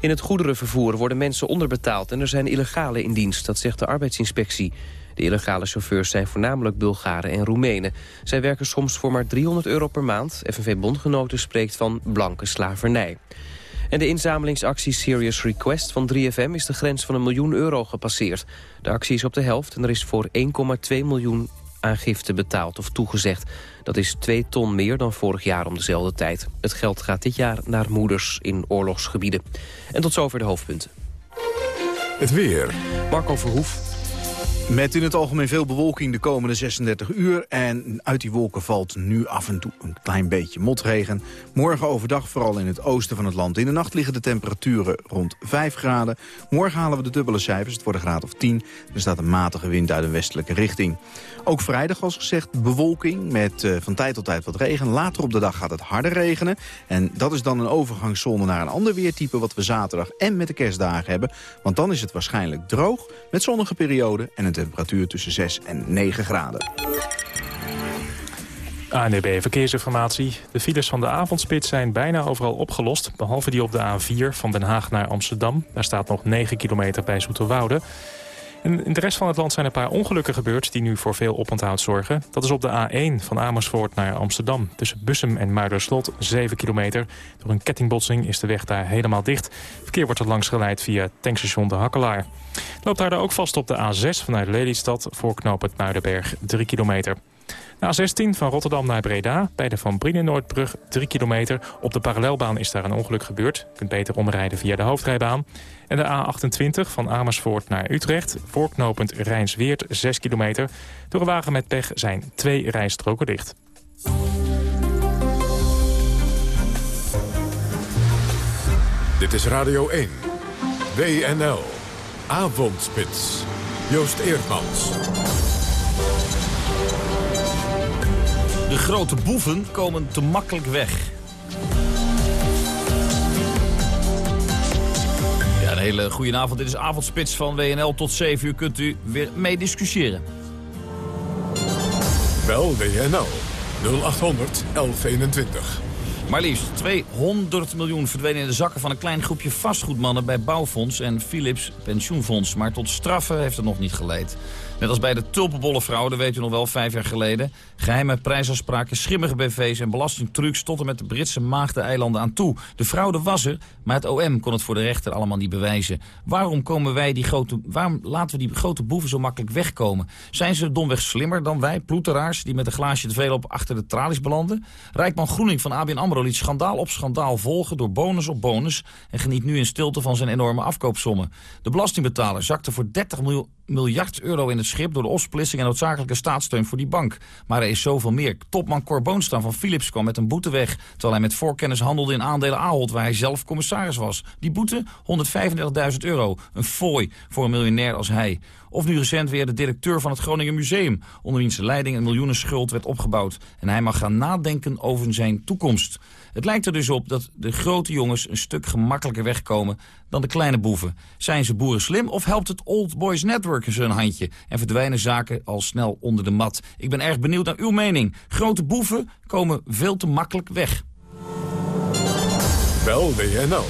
In het goederenvervoer worden mensen onderbetaald en er zijn illegale in dienst, dat zegt de arbeidsinspectie. De illegale chauffeurs zijn voornamelijk Bulgaren en Roemenen. Zij werken soms voor maar 300 euro per maand. FNV Bondgenoten spreekt van blanke slavernij. En de inzamelingsactie Serious Request van 3FM is de grens van een miljoen euro gepasseerd. De actie is op de helft en er is voor 1,2 miljoen aangifte betaald of toegezegd. Dat is 2 ton meer dan vorig jaar om dezelfde tijd. Het geld gaat dit jaar naar moeders in oorlogsgebieden. En tot zover de hoofdpunten. Het weer. Marco Verhoef. Met in het algemeen veel bewolking de komende 36 uur. En uit die wolken valt nu af en toe een klein beetje motregen. Morgen overdag vooral in het oosten van het land. In de nacht liggen de temperaturen rond 5 graden. Morgen halen we de dubbele cijfers, het wordt een graad of 10. Er staat een matige wind uit een westelijke richting. Ook vrijdag, als gezegd, bewolking met uh, van tijd tot tijd wat regen. Later op de dag gaat het harder regenen. En dat is dan een overgangszone naar een ander weertype... wat we zaterdag en met de kerstdagen hebben. Want dan is het waarschijnlijk droog, met zonnige perioden... en een temperatuur tussen 6 en 9 graden. ANDB Verkeersinformatie. De files van de avondspits zijn bijna overal opgelost. Behalve die op de A4 van Den Haag naar Amsterdam. Daar staat nog 9 kilometer bij Zoeterwoude. In de rest van het land zijn een paar ongelukken gebeurd... die nu voor veel oponthoud zorgen. Dat is op de A1 van Amersfoort naar Amsterdam. Tussen Bussum en Muiderslot, 7 kilometer. Door een kettingbotsing is de weg daar helemaal dicht. Verkeer wordt er langs geleid via tankstation De Hakkelaar. Loopt daar ook vast op de A6 vanuit Lelystad... voor knoop het Muidenberg, 3 kilometer. De A16 van Rotterdam naar Breda, bij de Van Brienenoordbrug 3 kilometer. Op de parallelbaan is daar een ongeluk gebeurd. Je kunt beter omrijden via de hoofdrijbaan. En de A28 van Amersfoort naar Utrecht, voorknopend Rijnsweert 6 kilometer. Door een wagen met pech zijn twee rijstroken dicht. Dit is Radio 1. WNL. Avondspits. Joost Eerdmans. De grote boeven komen te makkelijk weg. Ja, een hele goede avond. Dit is Avondspits van WNL. Tot 7 uur kunt u weer mee discussiëren. Bel WNL 0800 1121. Maar liefst 200 miljoen verdwenen in de zakken van een klein groepje vastgoedmannen bij Bouwfonds en Philips Pensioenfonds. Maar tot straffen heeft het nog niet geleid. Net als bij de tulpenbollenfraude, dat weet u nog wel, vijf jaar geleden. Geheime prijsafspraken, schimmige BV's en belastingtrucs... tot en met de Britse Maagdeneilanden aan toe. De fraude was er, maar het OM kon het voor de rechter allemaal niet bewijzen. Waarom, komen wij die grote, waarom laten we die grote boeven zo makkelijk wegkomen? Zijn ze domweg slimmer dan wij, ploeteraars... die met een glaasje te veel op achter de tralies belanden? Rijkman Groening van ABN AMRO liet schandaal op schandaal volgen... door bonus op bonus en geniet nu in stilte van zijn enorme afkoopsommen. De belastingbetaler zakte voor 30 miljoen miljard euro in het schip... door de opsplitsing en noodzakelijke staatssteun voor die bank. Maar is zoveel meer. Topman Cor Boonstaan van Philips kwam met een boete weg... terwijl hij met voorkennis handelde in aandelen Ahold... waar hij zelf commissaris was. Die boete? 135.000 euro. Een fooi voor een miljonair als hij. Of nu recent weer de directeur van het Groningen Museum... onder wiens leiding een miljoenen schuld werd opgebouwd. En hij mag gaan nadenken over zijn toekomst. Het lijkt er dus op dat de grote jongens een stuk gemakkelijker wegkomen dan de kleine boeven. Zijn ze boeren slim of helpt het Old Boys Network ze een handje... en verdwijnen zaken al snel onder de mat? Ik ben erg benieuwd uw mening. Grote boeven komen veel te makkelijk weg. Bel WNL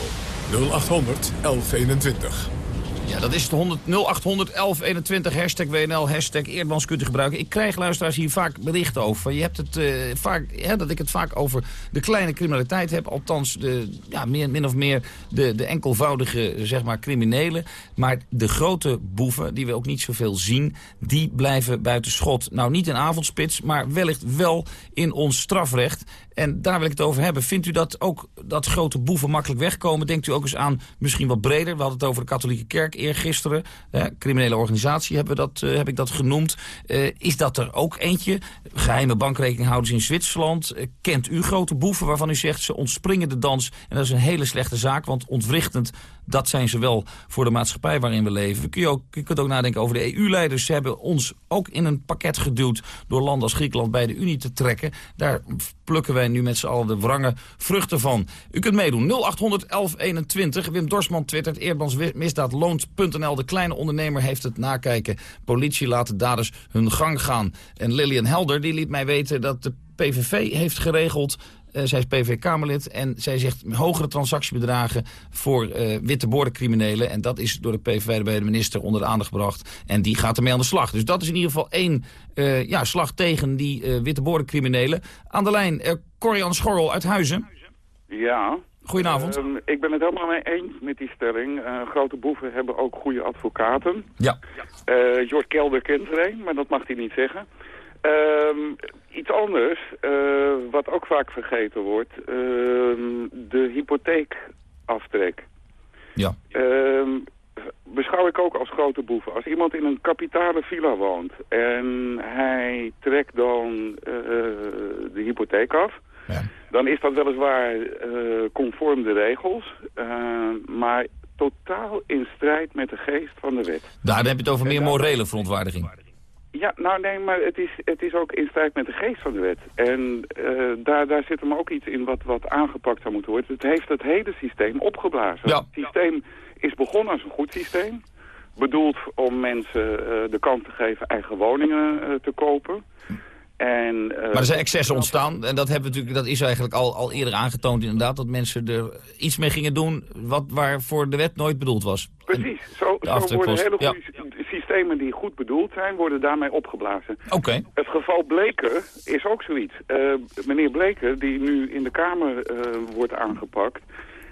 0800 1121. Ja, dat is het 100, 0800 1121, hashtag WNL, hashtag Eerdmans kunt u gebruiken. Ik krijg luisteraars hier vaak berichten over. Je hebt het uh, vaak, dat ik het vaak over de kleine criminaliteit heb. Althans, de, ja, meer, min of meer de, de enkelvoudige zeg maar, criminelen. Maar de grote boeven, die we ook niet zoveel zien, die blijven buiten schot. Nou, niet in avondspits, maar wellicht wel in ons strafrecht. En daar wil ik het over hebben. Vindt u dat ook dat grote boeven makkelijk wegkomen? Denkt u ook eens aan misschien wat breder? We hadden het over de katholieke kerk eergisteren. Eh, criminele organisatie hebben dat, uh, heb ik dat genoemd. Uh, is dat er ook eentje? Geheime bankrekeninghouders in Zwitserland. Uh, kent u grote boeven waarvan u zegt ze ontspringen de dans? En dat is een hele slechte zaak, want ontwrichtend dat zijn ze wel voor de maatschappij waarin we leven. Kun je, ook, kunt ook nadenken over de EU-leiders. Ze hebben ons ook in een pakket geduwd door landen als Griekenland bij de Unie te trekken. Daar plukken wij nu met z'n allen de wrange vruchten van. U kunt meedoen 0800 1121. Wim Dorsman twittert eerbansmisdaadloont.nl. De kleine ondernemer heeft het nakijken. Politie laat de daders hun gang gaan. En Lillian Helder die liet mij weten dat de PVV heeft geregeld uh, zij is PV-Kamerlid en zij zegt hogere transactiebedragen voor uh, witte bordencriminelen. En dat is door de PVV bij de minister onder de aandacht gebracht. En die gaat ermee aan de slag. Dus dat is in ieder geval één uh, ja, slag tegen die witte bordencriminelen. Aan de lijn, Corian Schorrel uit Huizen. Ja. Goedenavond. Uh, ik ben het helemaal mee eens met die stelling. Uh, grote boeven hebben ook goede advocaten. Ja. Uh, Kelder kent er een, maar dat mag hij niet zeggen. Iets anders, uh, wat ook vaak vergeten wordt, uh, de hypotheekaftrek. Ja. Uh, beschouw ik ook als grote boeven. Als iemand in een kapitale villa woont en hij trekt dan uh, de hypotheek af... Ja. dan is dat weliswaar conform de regels, maar totaal in strijd met de geest van de wet. Daar heb je het over meer morele verontwaardiging. Ja, nou nee, maar het is, het is ook in strijd met de geest van de wet. En uh, daar, daar zit hem ook iets in wat, wat aangepakt zou moeten worden. Het heeft het hele systeem opgeblazen. Ja. Het systeem is begonnen als een goed systeem. Bedoeld om mensen uh, de kans te geven eigen woningen uh, te kopen. En, maar er zijn excessen ontstaan en dat, hebben we natuurlijk, dat is eigenlijk al, al eerder aangetoond inderdaad. Dat mensen er iets mee gingen doen wat, waarvoor de wet nooit bedoeld was. Precies, zo, zo worden hele goede ja. Systemen die goed bedoeld zijn, worden daarmee opgeblazen. Oké. Okay. Het geval Bleker is ook zoiets. Uh, meneer Bleker, die nu in de Kamer uh, wordt aangepakt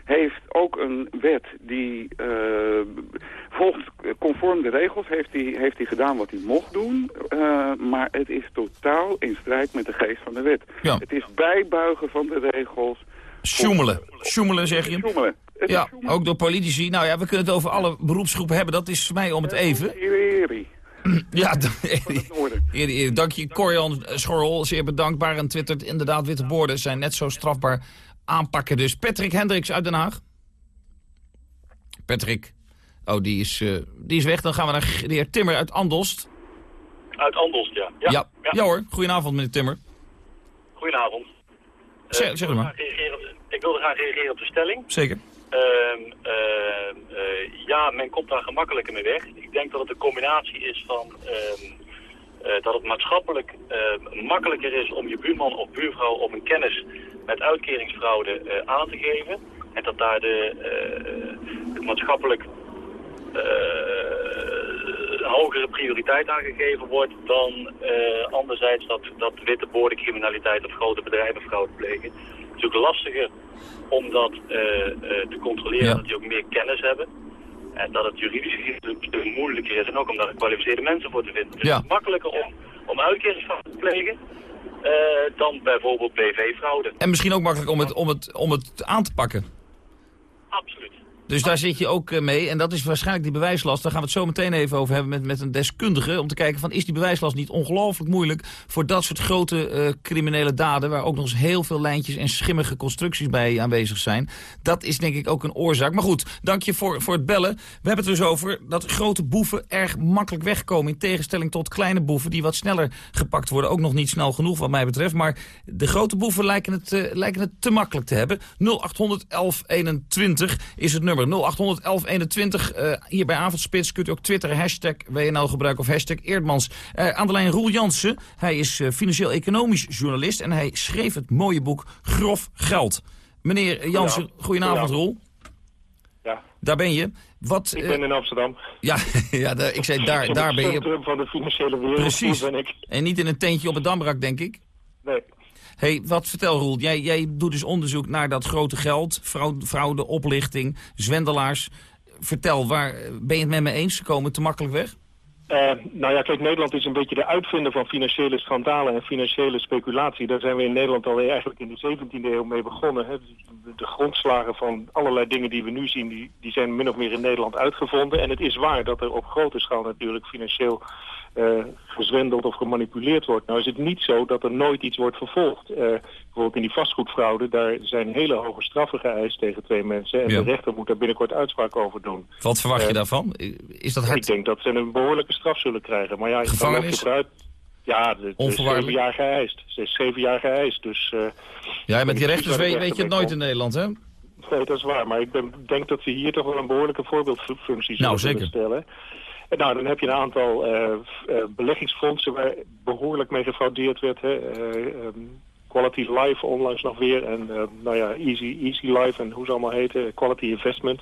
heeft ook een wet die uh, volgens conform de regels heeft hij heeft hij gedaan wat hij mocht doen. Uh, maar het is totaal in strijd met de geest van de wet. Ja. Het is bijbuigen van de regels. Sjoemelen. Sjoemelen zeg je? Sjoemelen. Ja, [laughs] ook door politici. Nou ja, we kunnen het over alle beroepsgroepen hebben. Dat is voor mij om het even. Eri. [clears throat] Ja, Eri, dank je. Corian Schorrel, zeer bedankbaar. En twittert inderdaad, witte borden zijn net zo strafbaar aanpakken dus. Patrick Hendricks uit Den Haag. Patrick. Oh, die is, uh, die is weg. Dan gaan we naar de heer Timmer uit Andelst. Uit Andelst, ja. Ja, ja. ja. ja hoor. Goedenavond, meneer Timmer. Goedenavond. Zeg, uh, zeg maar. Ik wilde graag reageren op de stelling. Zeker. Uh, ja, men komt daar gemakkelijker mee weg. Ik denk dat het een combinatie is van... ehm, dat het maatschappelijk makkelijker is om je buurman of buurvrouw of een kennis met uitkeringsfraude uh, aan te geven. En dat daar de, maatschappelijk hogere prioriteit aan gegeven wordt dan anderzijds dat, dat witte boordencriminaliteit of grote bedrijven fraude plegen. Het is natuurlijk lastiger om dat te controleren, ja. dat die ook meer kennis hebben. En dat het juridisch stuk moeilijker is en ook om daar gekwalificeerde mensen voor te vinden. Dus ja. het is makkelijker om, om uitkeringsfraude te plegen. Uh, dan bijvoorbeeld BV-fraude. En misschien ook makkelijk om het, om, het, om het aan te pakken. Absoluut. Dus daar zit je ook uh, mee. En dat is waarschijnlijk die bewijslast. Daar gaan we het zo meteen even over hebben met, met een deskundige. Om te kijken van is die bewijslast niet ongelooflijk moeilijk voor dat soort grote uh, criminele daden. Waar ook nog eens heel veel lijntjes en schimmige constructies bij aanwezig zijn. Dat is denk ik ook een oorzaak. Maar goed, dank je voor, voor het bellen. We hebben het dus over dat grote boeven erg makkelijk wegkomen. In tegenstelling tot kleine boeven die wat sneller gepakt worden. Ook nog niet snel genoeg wat mij betreft. Maar de grote boeven lijken het, uh, lijken het te makkelijk te hebben. 0800 1121 is het nummer. 0800 1121. Uh, hier bij Avondspits kunt u ook twitteren. Hashtag WNL gebruiken of hashtag Eerdmans. Uh, aan de lijn Roel Jansen. Hij is uh, financieel-economisch journalist. En hij schreef het mooie boek Grof Geld. Meneer Jansen, goedenavond, Roel. Ja. Daar ben je. Wat, Ik eh, ben in Amsterdam. Ja, [laughs] ja daar- ik zei, daar, daar ben je. van de financiële wereld Precies. ben ik. En niet in een tentje op het Damrak, denk ik? Nee. Hey, wat vertel Roel, jij, jij doet dus onderzoek naar dat grote geld, fraude, oplichting, zwendelaars. Vertel, waar ben je het met me eens? Ze komen te makkelijk weg? Eh, nou ja, kijk, Nederland is een beetje de uitvinder van financiële schandalen en financiële speculatie. Daar zijn we in Nederland al eigenlijk in de 17e eeuw mee begonnen. Hè. De, de grondslagen van allerlei dingen die we nu zien, die, die zijn min of meer in Nederland uitgevonden. En het is waar dat er op grote schaal natuurlijk financieel eh, gezwendeld of gemanipuleerd wordt. Nou is het niet zo dat er nooit iets wordt vervolgd. Eh, bijvoorbeeld in die vastgoedfraude, daar zijn hele hoge straffen geëist tegen twee mensen. En Ja. de rechter moet daar binnenkort uitspraak over doen. Wat verwacht je Eh, daarvan? Is dat hard? Ik denk dat ze een behoorlijke straf zullen krijgen. Maar ja, Gevangenis? het. Ja, de Onvoorwaardelijk? zeven jaar geëist. Ze is zeven jaar geëist, dus... eh, Ja, met die rechters weet, weet je het nooit in Nederland, hè? Nee, dat is waar. Maar ik ben- denk dat ze hier toch wel een behoorlijke voorbeeldfunctie zullen Nou, zeker. kunnen stellen. En nou, dan heb je een aantal eh, eh, beleggingsfondsen waar behoorlijk mee gefraudeerd werd. Hè. Eh, ehm, Quality Life onlangs nog weer. En nou ja, Easy, Easy Life en hoe ze allemaal heten. Quality Investment.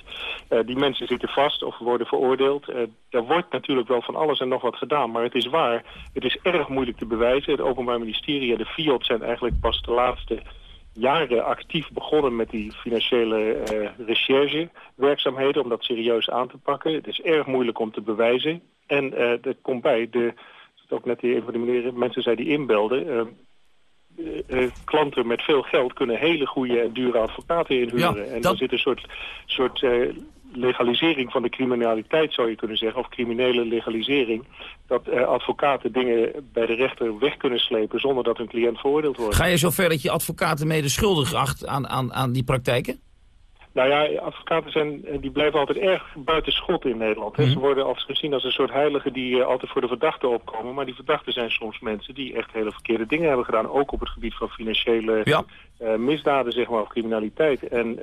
Die mensen zitten vast of worden veroordeeld. Er wordt natuurlijk wel van alles en nog wat gedaan. Maar het is waar. Het is erg moeilijk te bewijzen. Het Openbaar Ministerie en de FIOD zijn eigenlijk pas de laatste jaren actief begonnen met die financiële eh recherchewerkzaamheden om dat serieus aan te pakken. Het is erg moeilijk om te bewijzen. En eh er komt bij, de, dat ook net die een van de meneer, mensen zei die inbelden. eh, eh, eh, klanten met veel geld kunnen hele goede en dure advocaten inhuren. Ja, en dat- er zit een soort, soort eh, legalisering van de criminaliteit, zou je kunnen zeggen, of criminele legalisering, dat eh, advocaten dingen bij de rechter weg kunnen slepen zonder dat hun cliënt veroordeeld wordt. Ga je zover dat je advocaten mede schuldig acht aan, aan, aan die praktijken? Nou ja, advocaten zijn, eh, die blijven altijd erg buiten schot in Nederland. hè. Mhm. Ze worden als gezien als een soort heiligen die eh, altijd voor de verdachte opkomen. Maar die verdachten zijn soms mensen die echt hele verkeerde dingen hebben gedaan. Ook op het gebied van financiële misdaden, zeg maar, of criminaliteit. En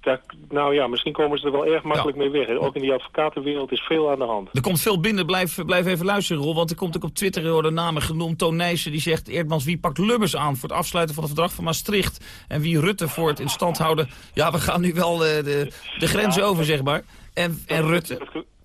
daar, nou ja, misschien komen ze er wel erg makkelijk mee weg. Ook in die advocatenwereld is veel aan de hand. Er komt veel binnen, blijf, blijf even luisteren, Rol. Want er komt ook op Twitter er worden namen genoemd. Toon Nijssen die zegt, Eerdmans, wie pakt Lubbers aan voor het afsluiten van het verdrag van Maastricht? En wie Rutte voor het in stand houden? Ja, we gaan nu wel eh, de, de grenzen over, zeg maar. En, en Rutte...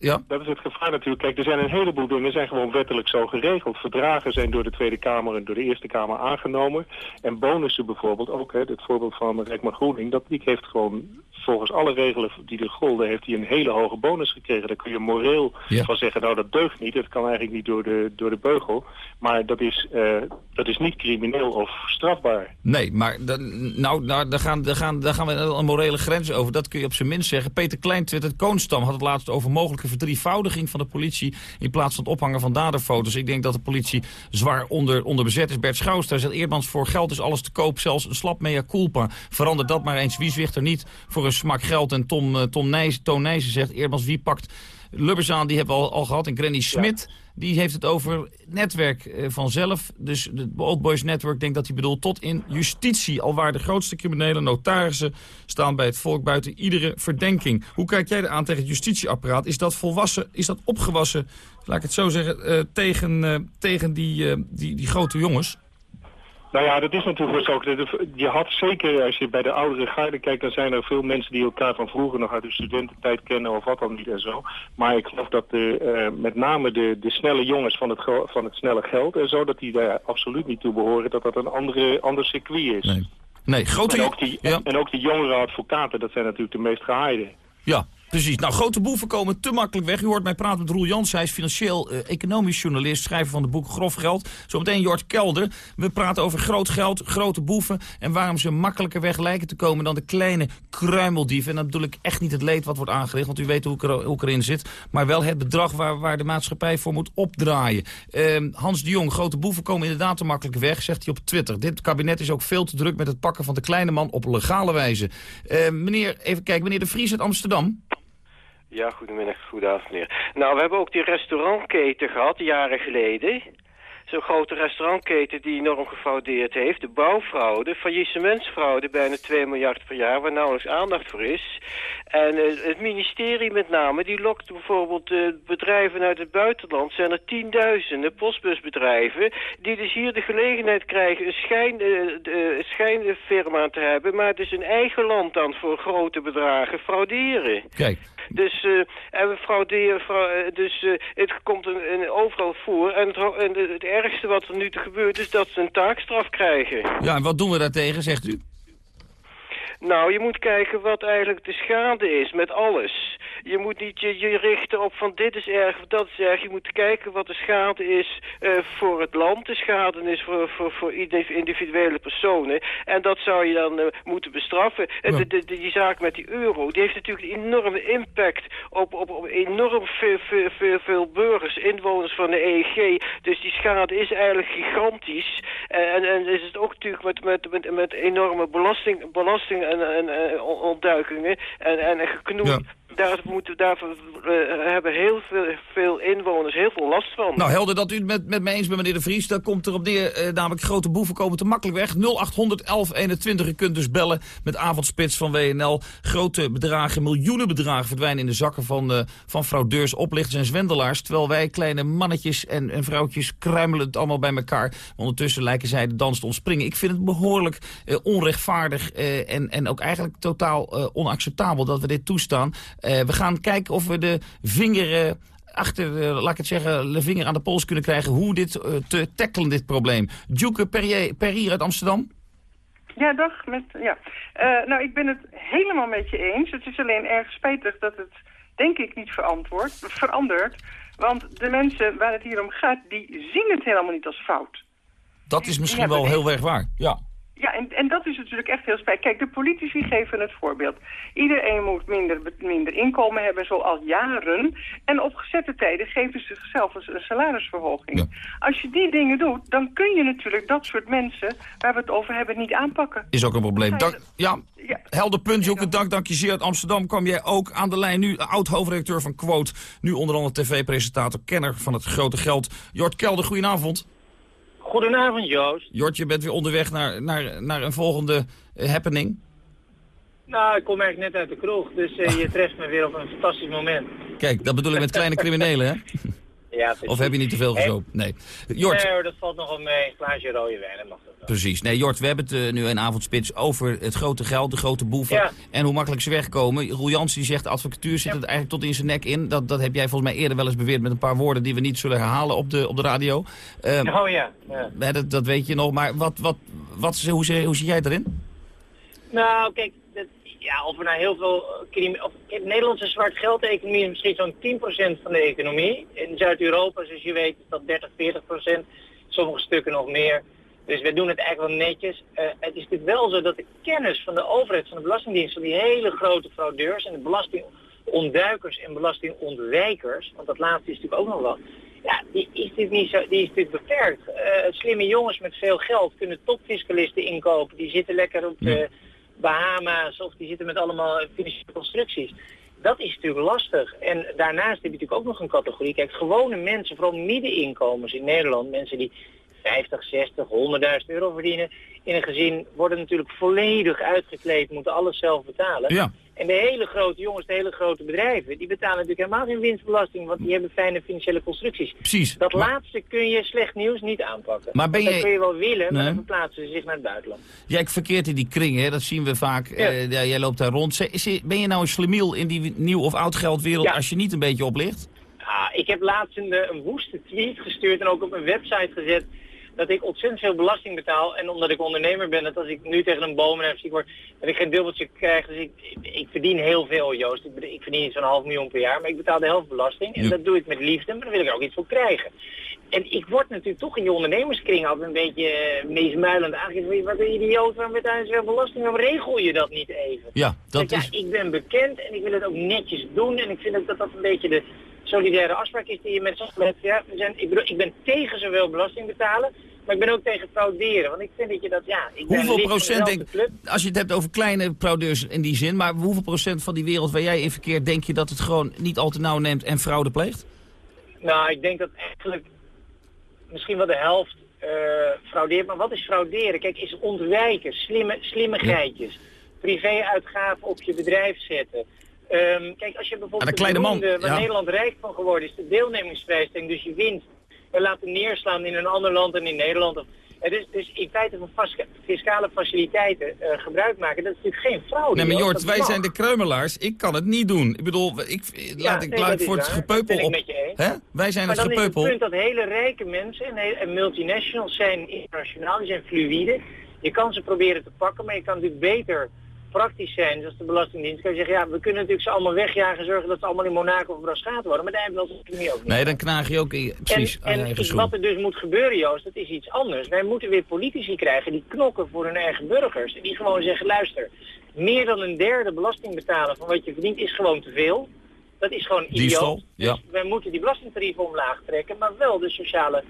Ja? Dat is het gevaar natuurlijk. Kijk, er zijn een heleboel dingen zijn gewoon wettelijk zo geregeld. Verdragen zijn door de Tweede Kamer en door de Eerste Kamer aangenomen. En bonussen bijvoorbeeld, ook hè, het voorbeeld van Rijkman Groening, dat die heeft gewoon volgens alle regelen die er golden, heeft hij een hele hoge bonus gekregen. Daar kun je moreel Ja. van zeggen, nou dat deugt niet, dat kan eigenlijk niet door de, door de beugel. Maar dat is, eh, dat is niet crimineel of strafbaar. Nee, maar dan, nou, nou, daar, gaan, daar, gaan, daar gaan we een morele grens over. Dat kun je op zijn minst zeggen. Peter Klein twittert, Koonstam had het laatst over mogelijke verdrievoudiging van de politie... in plaats van het ophangen van daderfoto's. Ik denk dat de politie zwaar onder, onder bezet is. Bert Schouwster zegt, Eerdmans voor geld is alles te koop. Zelfs een slap mea culpa. Verander dat maar eens. Wie zwicht er niet voor een smak geld? En Tom, eh, Tom Nijs, Toon Nijssen zegt, Eerdmans wie pakt Lubbers aan? Die hebben we al, al gehad. En Granny Smit... Die heeft het over netwerk eh, vanzelf. Dus de Old Boys Network denkt dat hij bedoelt tot in justitie. Alwaar de grootste criminele notarissen staan bij het volk buiten iedere verdenking. Hoe kijk jij aan tegen het justitieapparaat? Is dat volwassen, is dat opgewassen, laat ik het zo zeggen, eh, tegen, eh, tegen die, die, die grote jongens? Nou ja, dat is natuurlijk. De- Je had zeker, als je bij de oudere garde kijkt, dan zijn er veel mensen die elkaar van vroeger nog uit de studententijd kennen of wat dan niet en zo. Maar ik geloof dat de, eh, met name de, de snelle jongens van het, van het snelle geld en zo, dat die daar absoluut niet toe behoren, dat dat een andere, ander circuit is. Nee. Nee, grote en, ook die, ja. en ook die jongere advocaten, dat zijn natuurlijk de meest gehaaide. Ja, precies. Nou, grote boeven komen te makkelijk weg. U hoort mij praten met Roel Jans. Hij is financieel eh, economisch journalist, schrijver van het boek Grof Geld. Zometeen Jort Kelder. We praten over groot geld, grote boeven... en waarom ze makkelijker weg lijken te komen dan de kleine kruimeldieven. En dan bedoel ik echt niet het leed wat wordt aangericht... want u weet hoe ik, hoe ik erin zit... maar wel het bedrag waar, waar de maatschappij voor moet opdraaien. Ehm, Hans de Jong, grote boeven komen inderdaad te makkelijk weg... zegt hij op Twitter. Dit kabinet is ook veel te druk met het pakken van de kleine man... op legale wijze. Ehm, meneer, even kijken, meneer De Vries uit Amsterdam... Ja, goedemiddag, goedenavond meneer. Nou, we hebben ook die restaurantketen gehad, jaren geleden. zo'n grote restaurantketen die enorm gefraudeerd heeft. De bouwfraude, faillissementsfraude, bijna 2 miljard per jaar, waar nauwelijks aandacht voor is. En eh, het ministerie met name, die lokt bijvoorbeeld uh, bedrijven uit het buitenland. Zijn er tienduizenden postbusbedrijven die dus hier de gelegenheid krijgen een schijn, uh, schijnfirma te hebben. Maar is een eigen land dan voor grote bedragen frauderen. Kijk. Dus, uh, en we frauderen, fra dus uh, het komt een, een overal voor. En, het, en het ergste wat er nu te gebeurt is dat ze een taakstraf krijgen. Ja, en wat doen we daartegen, zegt u? Nou, je moet kijken wat eigenlijk de schade is met alles. Je moet niet je, je richten op van dit is erg of dat is erg. Je moet kijken wat de schade is uh, voor het land, de schade is voor, voor, voor individuele personen. En dat zou je dan uh, moeten bestraffen. Ja. De, de, de, die zaak met die euro, die heeft natuurlijk een enorme impact op, op, op enorm veel, veel, veel, veel burgers, inwoners van de EEG. Dus die schade is eigenlijk gigantisch. En, en is het ook natuurlijk met, met, met, met enorme belasting, belasting en, en, en ontduikingen en, en geknoei. Ja daar, moeten, daar uh, hebben heel veel, veel, inwoners heel veel last van. Nou, helder dat u het met, met me eens bent, meneer De Vries. Daar komt erop neer, uh, namelijk grote boeven komen te makkelijk weg. 0800 1121, u kunt dus bellen met avondspits van WNL. Grote bedragen, miljoenen bedragen verdwijnen in de zakken van, uh, van fraudeurs, oplichters en zwendelaars. Terwijl wij kleine mannetjes en, en vrouwtjes kruimelen het allemaal bij elkaar. Ondertussen lijken zij de dans te ontspringen. Ik vind het behoorlijk onrechtvaardig en, en ook eigenlijk totaal onacceptabel dat we dit toestaan. Uh, we gaan kijken of we de vinger... Uh, achter, uh, laat ik het zeggen, de vinger aan de pols kunnen krijgen... hoe dit te tackelen, dit probleem. Duke Perrier, Perrier uit Amsterdam. Ja, dag. Met, ja. nou, ik ben het helemaal met je eens. Het is alleen erg spijtig dat het, denk ik, niet verantwoord, verandert. Want de mensen waar het hier om gaat, die zien het helemaal niet als fout. Dat is misschien wel heel erg waar, ja. Ja, en, en dat is natuurlijk echt heel spijt. Kijk, de politici geven het voorbeeld. Iedereen moet minder, minder inkomen hebben, zoals jaren. En op gezette tijden geven ze zichzelf een salarisverhoging. Als je die dingen doet, dan kun je natuurlijk dat soort mensen... waar we het over hebben, niet aanpakken. Is ook een probleem. Dank, ja, ja, helder punt, Joke. Dank, dank je zeer. Uit Amsterdam kwam jij ook aan de lijn. Nu oud-hoofdredacteur van Quote. Nu onder andere tv-presentator, kenner van het grote geld. Jort Kelder, goedenavond. Goedenavond, Joost. Jort, je bent weer onderweg naar, naar, naar een volgende uh, happening. Nou, ik kom eigenlijk net uit de kroeg, dus uh, je treft me weer op een fantastisch moment. Kijk, dat bedoel ik met kleine [laughs] criminelen, hè? Ja, of heb je niet te veel gezopen? Nee. Jort. Nee hoor, dat valt nogal mee. Een glaasje rode wijn, dat mag dat wel. Precies. Nee, Jort, we hebben het uh, nu een avondspits over het grote geld, de grote boeven. Ja. En hoe makkelijk ze wegkomen. Roel Jansen die zegt, de advocatuur zit ja. er eigenlijk tot in zijn nek in. Dat, dat heb jij volgens mij eerder wel eens beweerd met een paar woorden die we niet zullen herhalen op de, op de radio. Um, oh ja. ja. Dat, dat weet je nog. Maar wat, wat, wat, hoe, hoe, hoe zie jij erin? Nou, kijk, ja, of er nou heel veel... Of, Nederlandse zwart geld-economie is misschien zo'n 10% van de economie. In Zuid-Europa, zoals je weet, is dat 30, 40%. Sommige stukken nog meer. Dus we doen het eigenlijk wel netjes. Uh, het is natuurlijk wel zo dat de kennis van de overheid, van de Belastingdienst, van die hele grote fraudeurs en de belastingontduikers en belastingontwijkers, want dat laatste is natuurlijk ook nog wel, ja, die is natuurlijk, niet zo, die is natuurlijk beperkt. Uh, slimme jongens met veel geld kunnen topfiscalisten inkopen. Die zitten lekker op de Bahama's of die zitten met allemaal financiële constructies. Dat is natuurlijk lastig. En daarnaast heb je natuurlijk ook nog een categorie. Kijk, gewone mensen, vooral middeninkomens in Nederland, mensen die 50, 60, 100.000 euro verdienen in een gezin, worden natuurlijk volledig uitgekleed, moeten alles zelf betalen. Ja. En de hele grote jongens, de hele grote bedrijven, die betalen natuurlijk helemaal geen winstbelasting, want die hebben fijne financiële constructies. Precies. Dat laatste kun je slecht nieuws niet aanpakken. Maar ben je... Dat kun je wel willen, maar dan verplaatsen ze zich naar het buitenland. Jij verkeert in die kring, hè? dat zien we vaak. Ja. Uh, ja, jij loopt daar rond. Ben je nou een slemiel in die nieuw- of oud-geldwereld Ja. als je niet een beetje oplicht? Ah, ik heb laatst een, eh, een woeste tweet gestuurd en ook op mijn website gezet dat ik ontzettend veel belasting betaal. En omdat ik ondernemer ben, dat als ik nu tegen een boom en ziek word, dat ik geen dubbeltje krijg. Dus ik, ik verdien heel veel, Joost. Ik, ik verdien zo'n half miljoen per jaar, maar ik betaal de helft belasting. En Ja. dat doe ik met liefde, maar dan wil ik er ook iets voor krijgen. En ik word natuurlijk toch in je ondernemerskring altijd een beetje uh, meesmuilend aangegeven. Wat een idioot, waarom betaal je zoveel belasting? Waarom regel je dat niet even? Ja, dat is... ja, ik ben bekend en ik wil het ook netjes doen. En ik vind ook dat dat een beetje de solidaire afspraak is die je met z'n hebt. Ja, we zijn, ik, bedoel, ik ben tegen zoveel belasting betalen, maar ik ben ook tegen frauderen. Want ik vind dat je dat, ja... Ik ben Hoeveel van procent, dezelfde denk, club. als je het hebt over kleine fraudeurs in die zin, maar hoeveel procent van die wereld waar jij in verkeert, denk je dat het gewoon niet al te nauw neemt en fraude pleegt? Nou, ik denk dat eigenlijk misschien wel de helft eh, fraudeert. Maar wat is frauderen? Kijk, is ontwijken, slimme, slimme geitjes. Privé-uitgaven op je bedrijf zetten. Ehm, kijk, als je bijvoorbeeld de kleine man, waar ja. Nederland rijk van geworden is, de deelnemingsprijsstelling, dus je wint en laten neerslaan in een ander land dan in Nederland. Eh, dus, dus in feite van fiscale faciliteiten eh, gebruik maken, dat is natuurlijk geen fraude. Nee, maar. Jort, wij mag. zijn de kreumelaars. Ik kan het niet doen. Ik bedoel, ik, laat ik laat is voor het waar. gepeupel op. Hè? Wij zijn maar het dan is gepeupel. het punt dat hele rijke mensen en, en multinationals zijn internationaal, die zijn fluïde. Je kan ze proberen te pakken, maar je kan natuurlijk beter praktisch zijn, zoals de Belastingdienst. Kan je zeggen, ja, we kunnen natuurlijk ze allemaal wegjagen en zorgen dat ze allemaal in Monaco of Braschaat worden. Maar daar hebben we economie ook niet. Nee, dan knaag je ook in, precies aan je En, wat er dus moet gebeuren, Joost, dat is iets anders. Wij moeten weer politici krijgen die knokken voor hun eigen burgers. En die gewoon zeggen, luister, meer dan een derde belasting betalen van wat je verdient is gewoon te veel. Dat is gewoon idioot. Diefstal, ja. Wij moeten die belastingtarieven omlaag trekken, maar wel de sociale eh,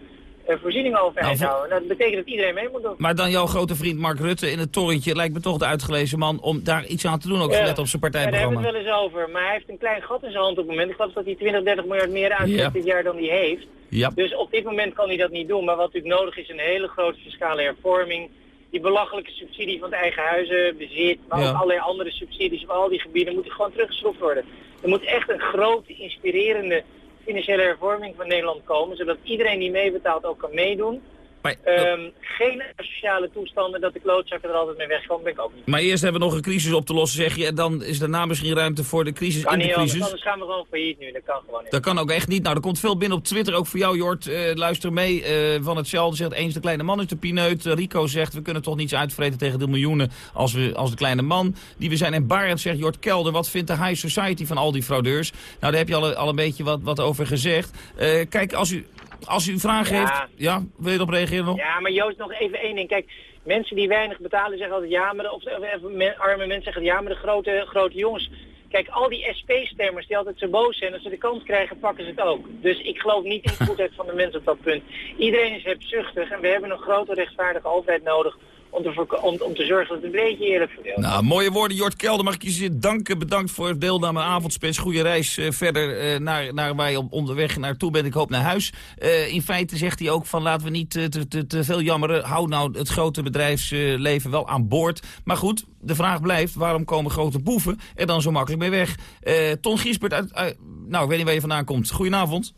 voorzieningen overeind Nou, houden. Dat betekent dat iedereen mee moet doen. Maar dan jouw grote vriend Mark Rutte in het torentje lijkt me toch de uitgelezen man om daar iets aan te doen, ook Ja. gelet op zijn Ja, daar hebben partijprogramma. we het wel eens over. Maar hij heeft een klein gat in zijn hand op het moment. Ik geloof dat hij 20, 30 miljard meer uitgeeft Ja. dit jaar dan hij heeft. Ja. Dus op dit moment kan hij dat niet doen. Maar wat natuurlijk nodig is, een hele grote fiscale hervorming. Die belachelijke subsidie van het eigen huizenbezit, maar Ja. ook allerlei andere subsidies op al die gebieden moeten gewoon teruggeschroefd worden. Er moet echt een grote, inspirerende financiële hervorming van Nederland komen, zodat iedereen die meebetaalt ook kan meedoen. Maar, Ehm, geen sociale toestanden dat de klootzakken er altijd mee wegkomen, ben ik ook niet. Maar eerst hebben we nog een crisis op te lossen, zeg je. En dan is daarna misschien ruimte voor de crisis Kan in de niet anders, crisis. anders gaan we gewoon failliet nu. Dat kan gewoon niet. Dat kan ook echt niet. Nou, er komt veel binnen op Twitter, ook voor jou, Jort. Eh, luister mee. eh, van hetzelfde zegt eens de kleine man is de pineut. Eh, Rico zegt, we kunnen toch niets uitvreten tegen de miljoenen als, we, als de kleine man. Die we zijn. En Barend zegt, Jort Kelder, wat vindt de high society van al die fraudeurs? Nou, daar heb je al, al een beetje wat, wat over gezegd. Eh, kijk, als u, als u vragen Ja. heeft... Ja, wil je erop reageren nog? Ja, maar Joost, nog even één ding. Kijk, mensen die weinig betalen zeggen altijd ja, maar de, of, of arme mensen zeggen ja, maar de grote, grote jongens. Kijk, al die SP-stemmers die altijd zo boos zijn, als ze de kans krijgen, pakken ze het ook. Dus ik geloof niet in de goedheid van de mensen op dat punt. Iedereen is hebzuchtig en we hebben een grote rechtvaardige overheid nodig om te, voorko- om, om te zorgen dat het een beetje eerlijk verdeeld Nou, mooie woorden, Jort Kelder. Mag ik je danken. Bedankt voor het deelname aan avondspits. Goede reis eh, verder eh, naar, naar waar je op onderweg naartoe bent. Ik hoop naar huis. Eh, in feite zegt hij ook van laten we niet te, te, te veel jammeren. Hou nou het grote bedrijfsleven wel aan boord. Maar goed, de vraag blijft, waarom komen grote boeven er dan zo makkelijk mee weg? Eh, Ton Giesbert, uit, uit- nou, ik weet niet waar je vandaan komt. Goedenavond.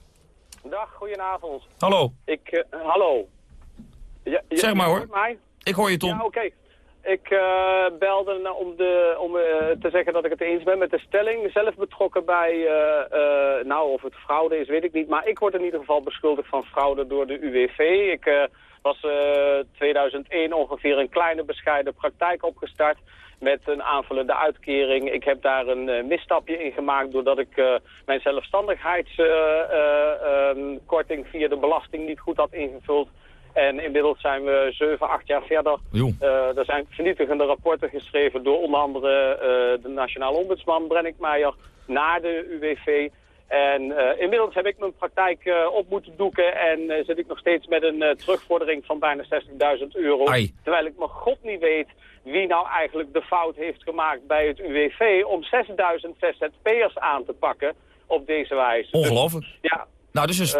Dag, goedenavond. Hallo. Ik, hallo. Ja, Zeg maar, hoor. Mij? Ik hoor je, Ton. Ja, oké. Ik eh, belde om, de, om eh, te zeggen dat ik het eens ben met de stelling. Zelf betrokken bij, eh, nou of het fraude is, weet ik niet. Maar ik word in ieder geval beschuldigd van fraude door de UWV. Ik was eh 2001 ongeveer een kleine bescheiden praktijk opgestart met een aanvullende uitkering. Ik heb daar een misstapje in gemaakt doordat ik mijn zelfstandigheidskorting via de belasting niet goed had ingevuld. En inmiddels zijn we 7, 8 jaar verder. Eh, er zijn vernietigende rapporten geschreven door onder andere eh, de Nationaal Ombudsman Brennick Meijer naar de UWV. En eh, inmiddels heb ik mijn praktijk op moeten doeken en zit ik nog steeds met een terugvordering van bijna 60.000 euro. Ai. Terwijl ik mijn god niet weet wie nou eigenlijk de fout heeft gemaakt bij het UWV om 6.000 ZZP'ers aan te pakken op deze wijze. Ongelooflijk. Dus, ja. Nou, dus is,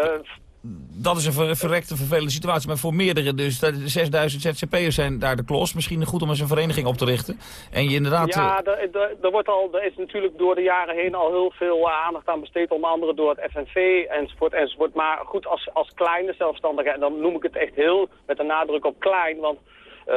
dat is een ver- verrekte vervelende situatie. Maar voor meerdere, dus dat- de 6000 ZZP'ers zijn daar de klos. Misschien goed om eens een vereniging op te richten. En je inderdaad... Ja, eh, er, er, er wordt al, er is natuurlijk door de jaren heen al heel veel eh, aandacht aan besteed. Onder andere door het FNV enzovoort enzovoort. Maar goed, als, als kleine zelfstandige, en dan noem ik het echt heel met een nadruk op klein. Want eh,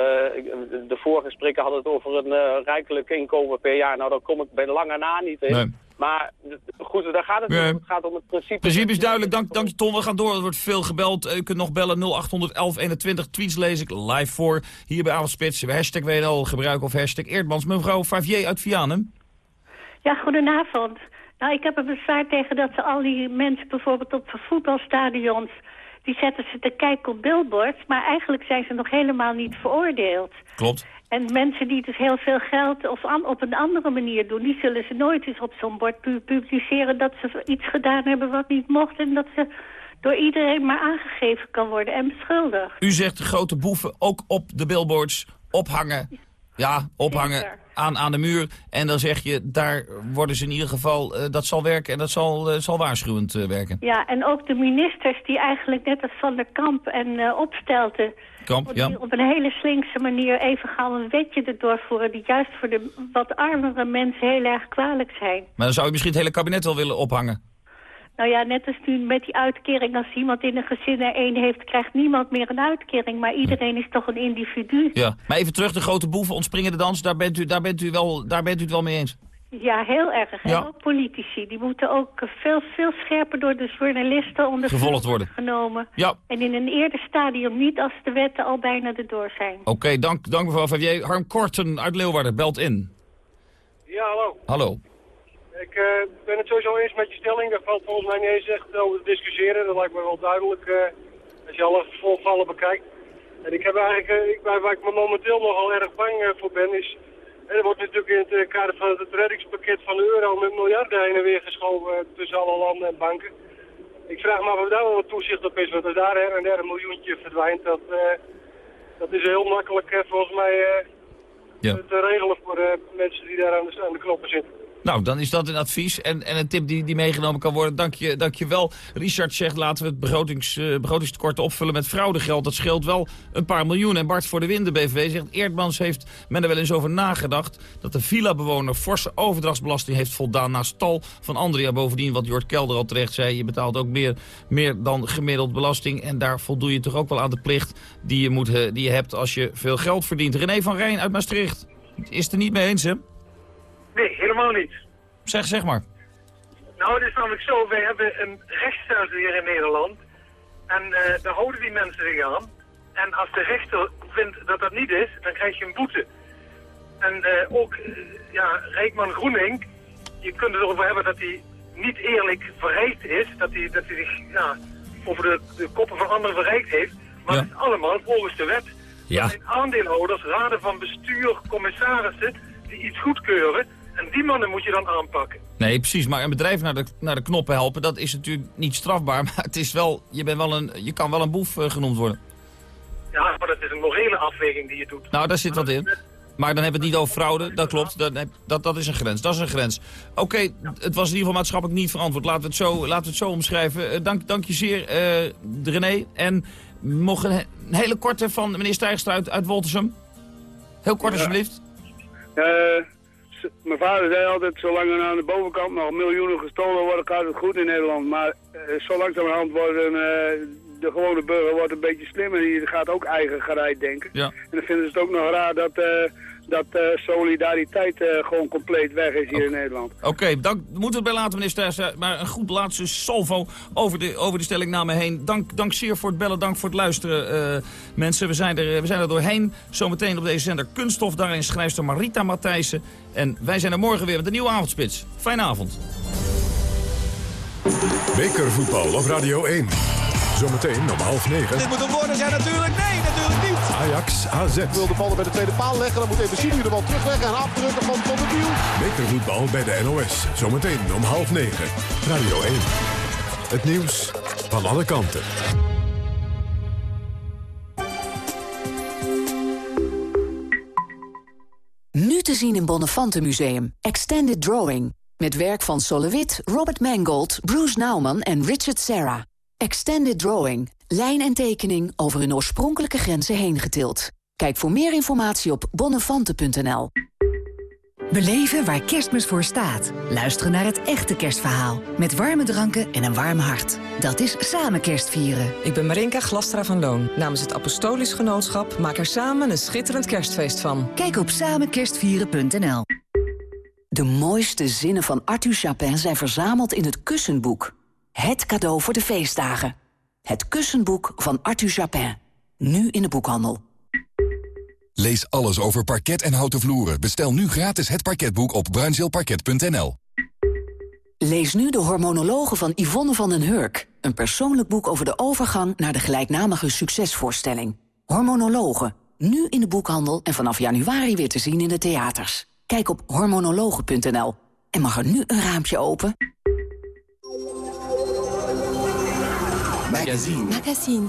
de vorige spreker had het over een rijkelijk inkomen per jaar. Nou, daar kom ik bij lange na niet in. Nee. Maar goed, daar gaat het Nee. om. Het gaat om het principe. principe is duidelijk. Dank, dank je Ton. We gaan door. Er wordt veel gebeld. U kunt nog bellen 0800 1121. Tweets lees ik live voor. Hier bij Avondspits. Hashtag WNL gebruiken of hashtag Eerdmans. Mevrouw Favier uit Vianen. Ja, goedenavond. Nou, ik heb een bezwaar tegen dat ze al die mensen bijvoorbeeld op voetbalstadions... die zetten ze te kijken op billboards, maar eigenlijk zijn ze nog helemaal niet veroordeeld. Klopt. En mensen die dus heel veel geld of op een andere manier doen... die zullen ze nooit eens op zo'n bord pu- publiceren dat ze iets gedaan hebben wat niet mocht... en dat ze door iedereen maar aangegeven kan worden en beschuldigd. U zegt de grote boeven ook op de billboards ophangen. Ja, ophangen aan, aan de muur. En dan zeg je, daar worden ze in ieder geval, eh, dat zal werken en dat zal, eh, zal waarschuwend eh, werken. Ja, en ook de ministers die eigenlijk net als Van der Kamp en Opstelten... Kamp, die ja. op een hele slinkse manier even gauw een wetje erdoor voeren... die juist voor de wat armere mensen heel erg kwalijk zijn. Maar dan zou je misschien het hele kabinet wel willen ophangen. Nou ja, net als nu met die uitkering. Als iemand in een gezin er één heeft, krijgt niemand meer een uitkering. Maar iedereen is toch een individu. Ja. Maar even terug, de grote boeven ontspringen de dans, daar bent u, daar bent u, wel, daar bent u het wel mee eens. Ja, heel erg. Ja. En ook politici. Die moeten ook veel, veel scherper door de journalisten onder Gevolgd worden. genomen. Ja. En in een eerder stadium niet als de wetten al bijna erdoor zijn. Oké, dank, dank mevrouw Favier. Harm Korten uit Leeuwarden belt in. Ja, hallo. Hallo. Ik eh, ben het sowieso eens met je stelling. Daar valt volgens mij niet eens echt over te discussiëren. Dat lijkt me wel duidelijk eh, als je alle volvallen bekijkt. En ik heb eigenlijk, eh, ik, waar, waar ik me momenteel nogal erg bang eh, voor ben, is... er wordt natuurlijk in het kader van het reddingspakket van de euro met miljarden heen en weer geschoven tussen alle landen en banken. Ik vraag me af of daar wel wat toezicht op is, want als daar her en der een miljoentje verdwijnt, dat, eh, dat is heel makkelijk eh, volgens mij eh, Ja. te regelen voor mensen die daar aan de, aan de knoppen zitten. Nou, dan is dat een advies en, en een tip die, die meegenomen kan worden. Dank je, dank je wel. Richard zegt, laten we het begrotings, eh, begrotingstekort opvullen met fraudegeld. Dat scheelt wel een paar miljoen. En Bart voor de Winde BV zegt, Eerdmans heeft men er wel eens over nagedacht... dat de villa-bewoner forse overdrachtsbelasting heeft voldaan naast tal van anderen. Ja, bovendien, wat Jort Kelder al terecht zei, je betaalt ook meer, meer dan gemiddeld belasting. En daar voldoe je toch ook wel aan de plicht die je, moet, eh, die je hebt als je veel geld verdient. René van Rijn uit Maastricht is er niet mee eens, hè? Nee, helemaal niet. Zeg, zeg maar. Nou, het is namelijk zo, wij hebben een rechtsstelsel hier in Nederland. En eh, daar houden die mensen zich aan. En als de rechter vindt dat dat niet is, dan krijg je een boete. En eh, ook, eh, ja, Rijkman Groening, je kunt het erover hebben dat hij niet eerlijk verrijkt is. Dat hij, dat hij zich ja, over de, de koppen van anderen verrijkt heeft. Maar het is allemaal volgens de wet. Ja. Er zijn aandeelhouders, raden van bestuur, commissarissen die iets goedkeuren. En die mannen moet je dan aanpakken. Nee, precies. Maar een bedrijf naar de, naar de knoppen helpen, dat is natuurlijk niet strafbaar. [laughs] Maar het is wel, je, bent wel een, je kan wel een boef eh, genoemd worden. Ja, maar dat is een morele afweging die je doet. Nou, daar zit wat in. Maar dan hebben we het niet over fraude, dat klopt. Dat, dat, dat is een grens, dat is een grens. Oké, het was in ieder geval maatschappelijk niet verantwoord. Laten we het zo, laten we het zo omschrijven. Eh, dank, dank je zeer, eh, René. En nog een, he- een hele korte van meneer Stijgstra uit, uit Woltersum. Heel kort, Ja. alsjeblieft. Eh, mijn vader zei altijd, zolang er aan de bovenkant nog miljoenen gestolen worden, gaat het goed in Nederland. Maar eh, zo langzamerhand worden eh, de gewone burger wordt een beetje slimmer. Die gaat ook eigen gereid denken. Ja. En dan vinden ze het ook nog raar dat, eh, dat eh, solidariteit eh, gewoon compleet weg is hier in Nederland. Oké, dank. we moeten het bij laten, meneer Stijgstra. Maar een goed laatste salvo over de, over de stellingname heen. Dank, dank zeer voor het bellen, dank voor het luisteren, eh, mensen. We zijn, er, we zijn er doorheen. Zometeen op deze zender Kunststof. Daarin schrijfster Marita Matthijssen. En wij zijn er morgen weer met een nieuwe avondspits. Fijne avond. Bekervoetbal op Radio 1. Zometeen om half negen. Dit moet een worden zijn natuurlijk. Nee, natuurlijk niet. Ajax AZ. Wil de bal bij de tweede paal leggen. Dan moet even Siniu de bal terugleggen en afdrukken van Van der Wiel. Bekervoetbal bij de NOS. Zometeen om half negen. Radio 1. Het nieuws van alle kanten. Nu te zien in Bonnefante Museum. Extended Drawing. Met werk van Solowit, Robert Mangold, Bruce Nauman en Richard Serra. Extended Drawing. Lijn en tekening over hun oorspronkelijke grenzen heen getild. Kijk voor meer informatie op bonnefante.nl. Beleven waar kerstmis voor staat. Luisteren naar het echte kerstverhaal. Met warme dranken en een warm hart. Dat is samen kerstvieren. Ik ben Marinka Glastra van Loon. Namens het Apostolisch Genootschap maak er samen een schitterend kerstfeest van. Kijk op samenkerstvieren.nl. De mooiste zinnen van Arthur Chapin zijn verzameld in het Kussenboek. Het cadeau voor de feestdagen. Het Kussenboek van Arthur Chapin. Nu in de boekhandel. Lees alles over parket en houten vloeren. Bestel nu gratis het parketboek op bruinzeelparket.nl. Lees nu de hormonologen van Yvonne van den Hurk. Een persoonlijk boek over de overgang naar de gelijknamige succesvoorstelling. Hormonologen. Nu in de boekhandel en vanaf januari weer te zien in de theaters. Kijk op hormonologen.nl. En mag er nu een raampje open? Magazine. Magazine.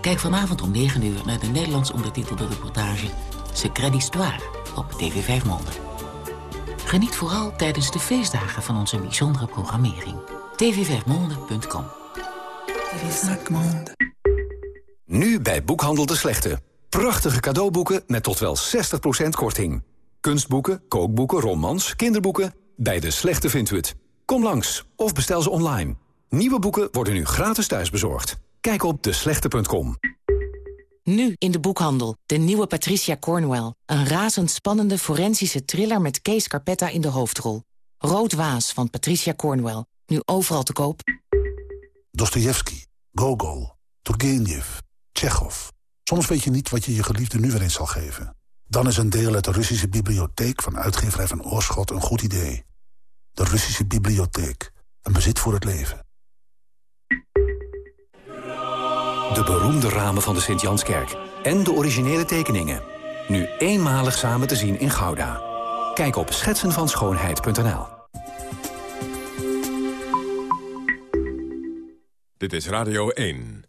Kijk vanavond om 9 uur naar de Nederlands ondertitelde reportage Secret d'Histoire op TV 5 Monde. Geniet vooral tijdens de feestdagen van onze bijzondere programmering. tv5monde.com Nu bij Boekhandel de Slechte. Prachtige cadeauboeken met tot wel 60% korting. Kunstboeken, kookboeken, romans, kinderboeken. Bij de Slechte vindt u het. Kom langs of bestel ze online. Nieuwe boeken worden nu gratis thuisbezorgd. Kijk op deslechte.com. Nu in de boekhandel. De nieuwe Patricia Cornwell. Een razendspannende forensische thriller met Kees Carpetta in de hoofdrol. Rood Waas van Patricia Cornwell. Nu overal te koop. Dostoevsky, Gogol, Turgenev, Tsjechov. Soms weet je niet wat je je geliefde nu weer eens zal geven. Dan is een deel uit de Russische bibliotheek van uitgeverij van Oorschot een goed idee. De Russische bibliotheek. Een bezit voor het leven. De beroemde ramen van de Sint-Janskerk. En de originele tekeningen. Nu eenmalig samen te zien in Gouda. Kijk op schetsenvanschoonheid.nl Dit is Radio 1.